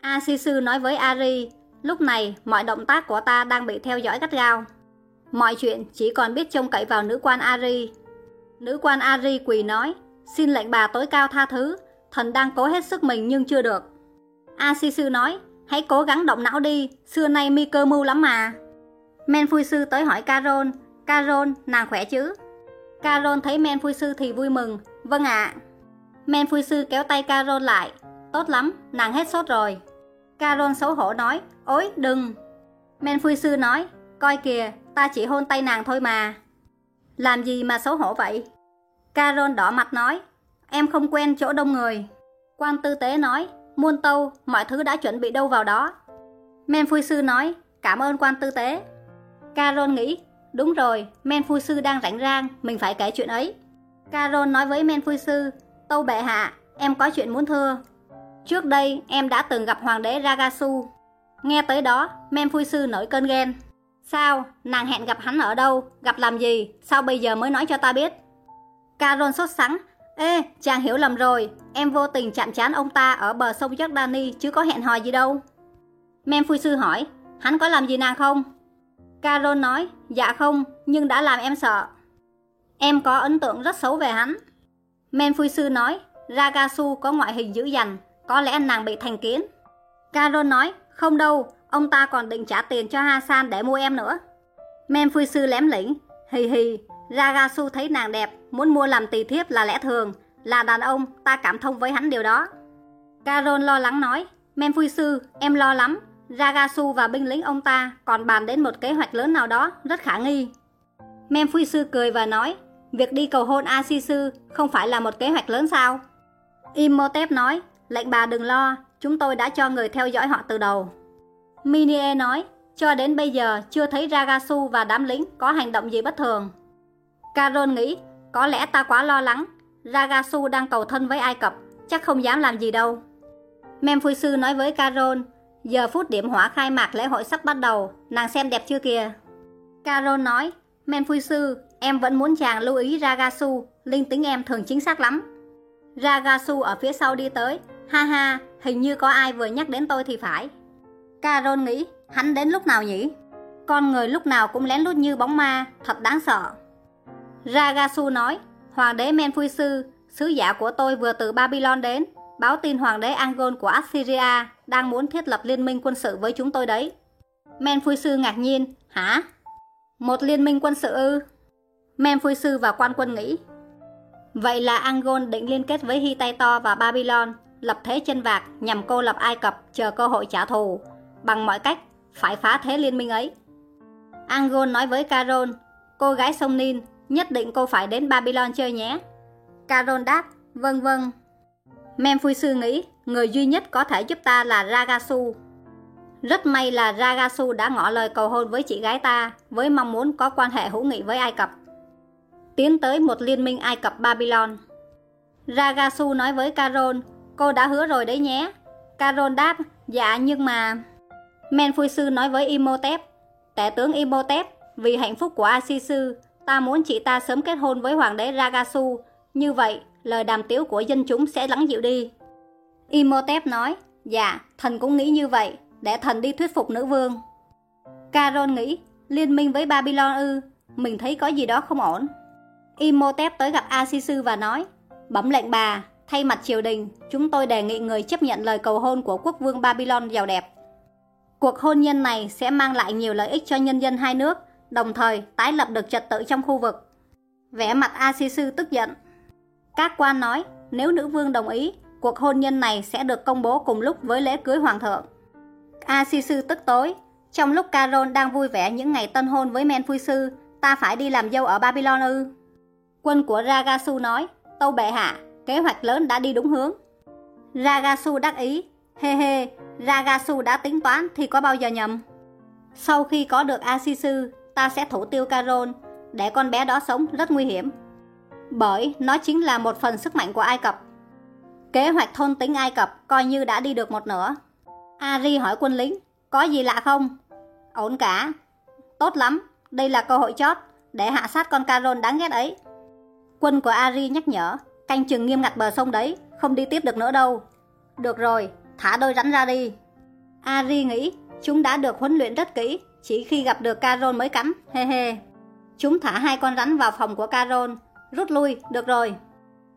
A Si Sư nói với Ari, lúc này mọi động tác của ta đang bị theo dõi gắt gao. Mọi chuyện chỉ còn biết trông cậy vào nữ quan Ari. Nữ quan Ari quỳ nói, xin lệnh bà tối cao tha thứ, thần đang cố hết sức mình nhưng chưa được. A Sư nói, hãy cố gắng động não đi, xưa nay mi cơ mưu lắm mà. Men Phui Sư tới hỏi Carol, Carol, nàng khỏe chứ? Carol thấy Men Phui Sư thì vui mừng, vâng ạ. Men Phui Sư kéo tay Carol lại, tốt lắm, nàng hết sốt rồi. Carol xấu hổ nói, ôi đừng. Men Phui Sư nói, coi kìa, ta chỉ hôn tay nàng thôi mà. Làm gì mà xấu hổ vậy? Carol đỏ mặt nói, em không quen chỗ đông người. Quan tư tế nói, muôn tâu, mọi thứ đã chuẩn bị đâu vào đó. Men Phui Sư nói, cảm ơn quan tư tế. Carol nghĩ, đúng rồi, Men Phui Sư đang rảnh rang, mình phải kể chuyện ấy. Carol nói với Men Phui Sư, tâu bệ hạ, em có chuyện muốn thưa. Trước đây, em đã từng gặp hoàng đế Ragasu. Nghe tới đó, Men Sư nổi cơn ghen. Sao, nàng hẹn gặp hắn ở đâu, gặp làm gì, sao bây giờ mới nói cho ta biết? Carol sốt sắng, Ê, chàng hiểu lầm rồi, em vô tình chạm chán ông ta ở bờ sông Jordani chứ có hẹn hò gì đâu. Men Sư hỏi, hắn có làm gì nàng không? Carol nói, dạ không, nhưng đã làm em sợ. Em có ấn tượng rất xấu về hắn. Men Sư nói, Ragasu có ngoại hình dữ dằn, có lẽ nàng bị thành kiến. Carol nói, không đâu, ông ta còn định trả tiền cho Hasan để mua em nữa. Men Sư lém lĩnh, hì hì, Ragasu thấy nàng đẹp, muốn mua làm tỳ thiếp là lẽ thường, là đàn ông, ta cảm thông với hắn điều đó. Carol lo lắng nói, Men Sư, em lo lắm, Ragasu và binh lính ông ta còn bàn đến một kế hoạch lớn nào đó, rất khả nghi. Men Sư cười và nói, việc đi cầu hôn Asisu không phải là một kế hoạch lớn sao? Imhotep nói, lệnh bà đừng lo, chúng tôi đã cho người theo dõi họ từ đầu. Minie nói, cho đến bây giờ chưa thấy Ragasu và đám lính có hành động gì bất thường. Carol nghĩ, có lẽ ta quá lo lắng, Ragasu đang cầu thân với Ai Cập, chắc không dám làm gì đâu. Memphui sư nói với Carol, giờ phút điểm hỏa khai mạc lễ hội sắp bắt đầu, nàng xem đẹp chưa kìa. Carol nói, Memphui sư, em vẫn muốn chàng lưu ý Ragasu, linh tính em thường chính xác lắm. Ragasu ở phía sau đi tới, ha ha, hình như có ai vừa nhắc đến tôi thì phải. Carol nghĩ, hắn đến lúc nào nhỉ? Con người lúc nào cũng lén lút như bóng ma, thật đáng sợ. Ragasu nói, Hoàng đế Menphui Sư, sứ giả của tôi vừa từ Babylon đến, báo tin Hoàng đế Angol của Assyria đang muốn thiết lập liên minh quân sự với chúng tôi đấy. Menphui Sư ngạc nhiên, hả? Một liên minh quân sự ư? Menphui Sư và quan quân nghĩ. Vậy là Angol định liên kết với Hittite và Babylon, lập thế chân vạc nhằm cô lập Ai Cập chờ cơ hội trả thù, bằng mọi cách phải phá thế liên minh ấy. Angon nói với Caron, cô gái sông Nin Nhất định cô phải đến Babylon chơi nhé. Carol đáp, vâng vâng. Memphui sư nghĩ, người duy nhất có thể giúp ta là Ragasu. Rất may là Ragasu đã ngỏ lời cầu hôn với chị gái ta, với mong muốn có quan hệ hữu nghị với Ai Cập. Tiến tới một liên minh Ai Cập Babylon. Ragasu nói với Carol, cô đã hứa rồi đấy nhé. Carol đáp, dạ nhưng mà... Menphui sư nói với Imhotep, tể tướng Imhotep, vì hạnh phúc của Asisu, Ta muốn chị ta sớm kết hôn với hoàng đế Ragasu, như vậy lời đàm tiếu của dân chúng sẽ lắng dịu đi. Imhotep nói, dạ, thần cũng nghĩ như vậy, để thần đi thuyết phục nữ vương. Caron nghĩ, liên minh với Babylon ư, mình thấy có gì đó không ổn. Imhotep tới gặp Asisu và nói, bấm lệnh bà, thay mặt triều đình, chúng tôi đề nghị người chấp nhận lời cầu hôn của quốc vương Babylon giàu đẹp. Cuộc hôn nhân này sẽ mang lại nhiều lợi ích cho nhân dân hai nước, đồng thời tái lập được trật tự trong khu vực. Vẻ mặt Asisu tức giận. Các quan nói, nếu nữ vương đồng ý, cuộc hôn nhân này sẽ được công bố cùng lúc với lễ cưới hoàng thượng. Asisu tức tối, trong lúc Caron đang vui vẻ những ngày tân hôn với Men Phui Sư, ta phải đi làm dâu ở Babylon ư. Quân của Ragasu nói, tâu bệ hạ, kế hoạch lớn đã đi đúng hướng. Ragasu đắc ý, hê hê, Ragasu đã tính toán thì có bao giờ nhầm. Sau khi có được Asisu, ta sẽ thủ tiêu Caron, để con bé đó sống rất nguy hiểm. Bởi nó chính là một phần sức mạnh của Ai Cập. Kế hoạch thôn tính Ai Cập coi như đã đi được một nửa. Ari hỏi quân lính, có gì lạ không? Ổn cả. Tốt lắm, đây là cơ hội chót, để hạ sát con Caron đáng ghét ấy. Quân của Ari nhắc nhở, canh chừng nghiêm ngặt bờ sông đấy, không đi tiếp được nữa đâu. Được rồi, thả đôi rắn ra đi. Ari nghĩ chúng đã được huấn luyện rất kỹ, chỉ khi gặp được Carol mới cắn, he he. Chúng thả hai con rắn vào phòng của Carol, rút lui, được rồi.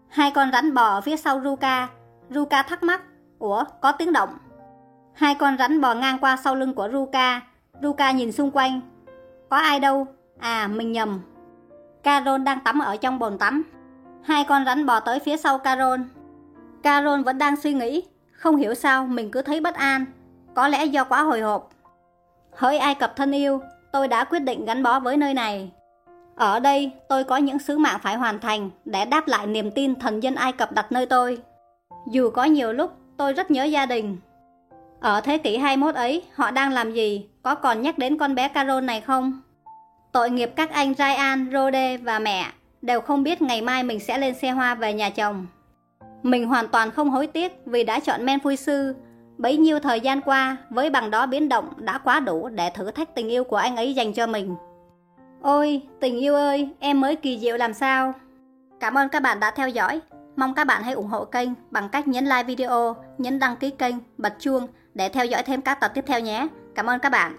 Hai con rắn bò ở phía sau Ruka, Ruka thắc mắc, ủa, có tiếng động. Hai con rắn bò ngang qua sau lưng của Ruka, Ruka nhìn xung quanh. Có ai đâu, à mình nhầm. Carol đang tắm ở trong bồn tắm. Hai con rắn bò tới phía sau Carol. Carol vẫn đang suy nghĩ, không hiểu sao mình cứ thấy bất an, có lẽ do quá hồi hộp. Hỡi Ai Cập thân yêu, tôi đã quyết định gắn bó với nơi này. Ở đây, tôi có những sứ mạng phải hoàn thành để đáp lại niềm tin thần dân Ai Cập đặt nơi tôi. Dù có nhiều lúc tôi rất nhớ gia đình. Ở thế kỷ 21 ấy, họ đang làm gì? Có còn nhắc đến con bé Carol này không? Tội nghiệp các anh Ryan, Rode và mẹ đều không biết ngày mai mình sẽ lên xe hoa về nhà chồng. Mình hoàn toàn không hối tiếc vì đã chọn men phui sư. Bấy nhiêu thời gian qua, với bằng đó biến động đã quá đủ để thử thách tình yêu của anh ấy dành cho mình. Ôi, tình yêu ơi, em mới kỳ diệu làm sao? Cảm ơn các bạn đã theo dõi. Mong các bạn hãy ủng hộ kênh bằng cách nhấn like video, nhấn đăng ký kênh, bật chuông để theo dõi thêm các tập tiếp theo nhé. Cảm ơn các bạn.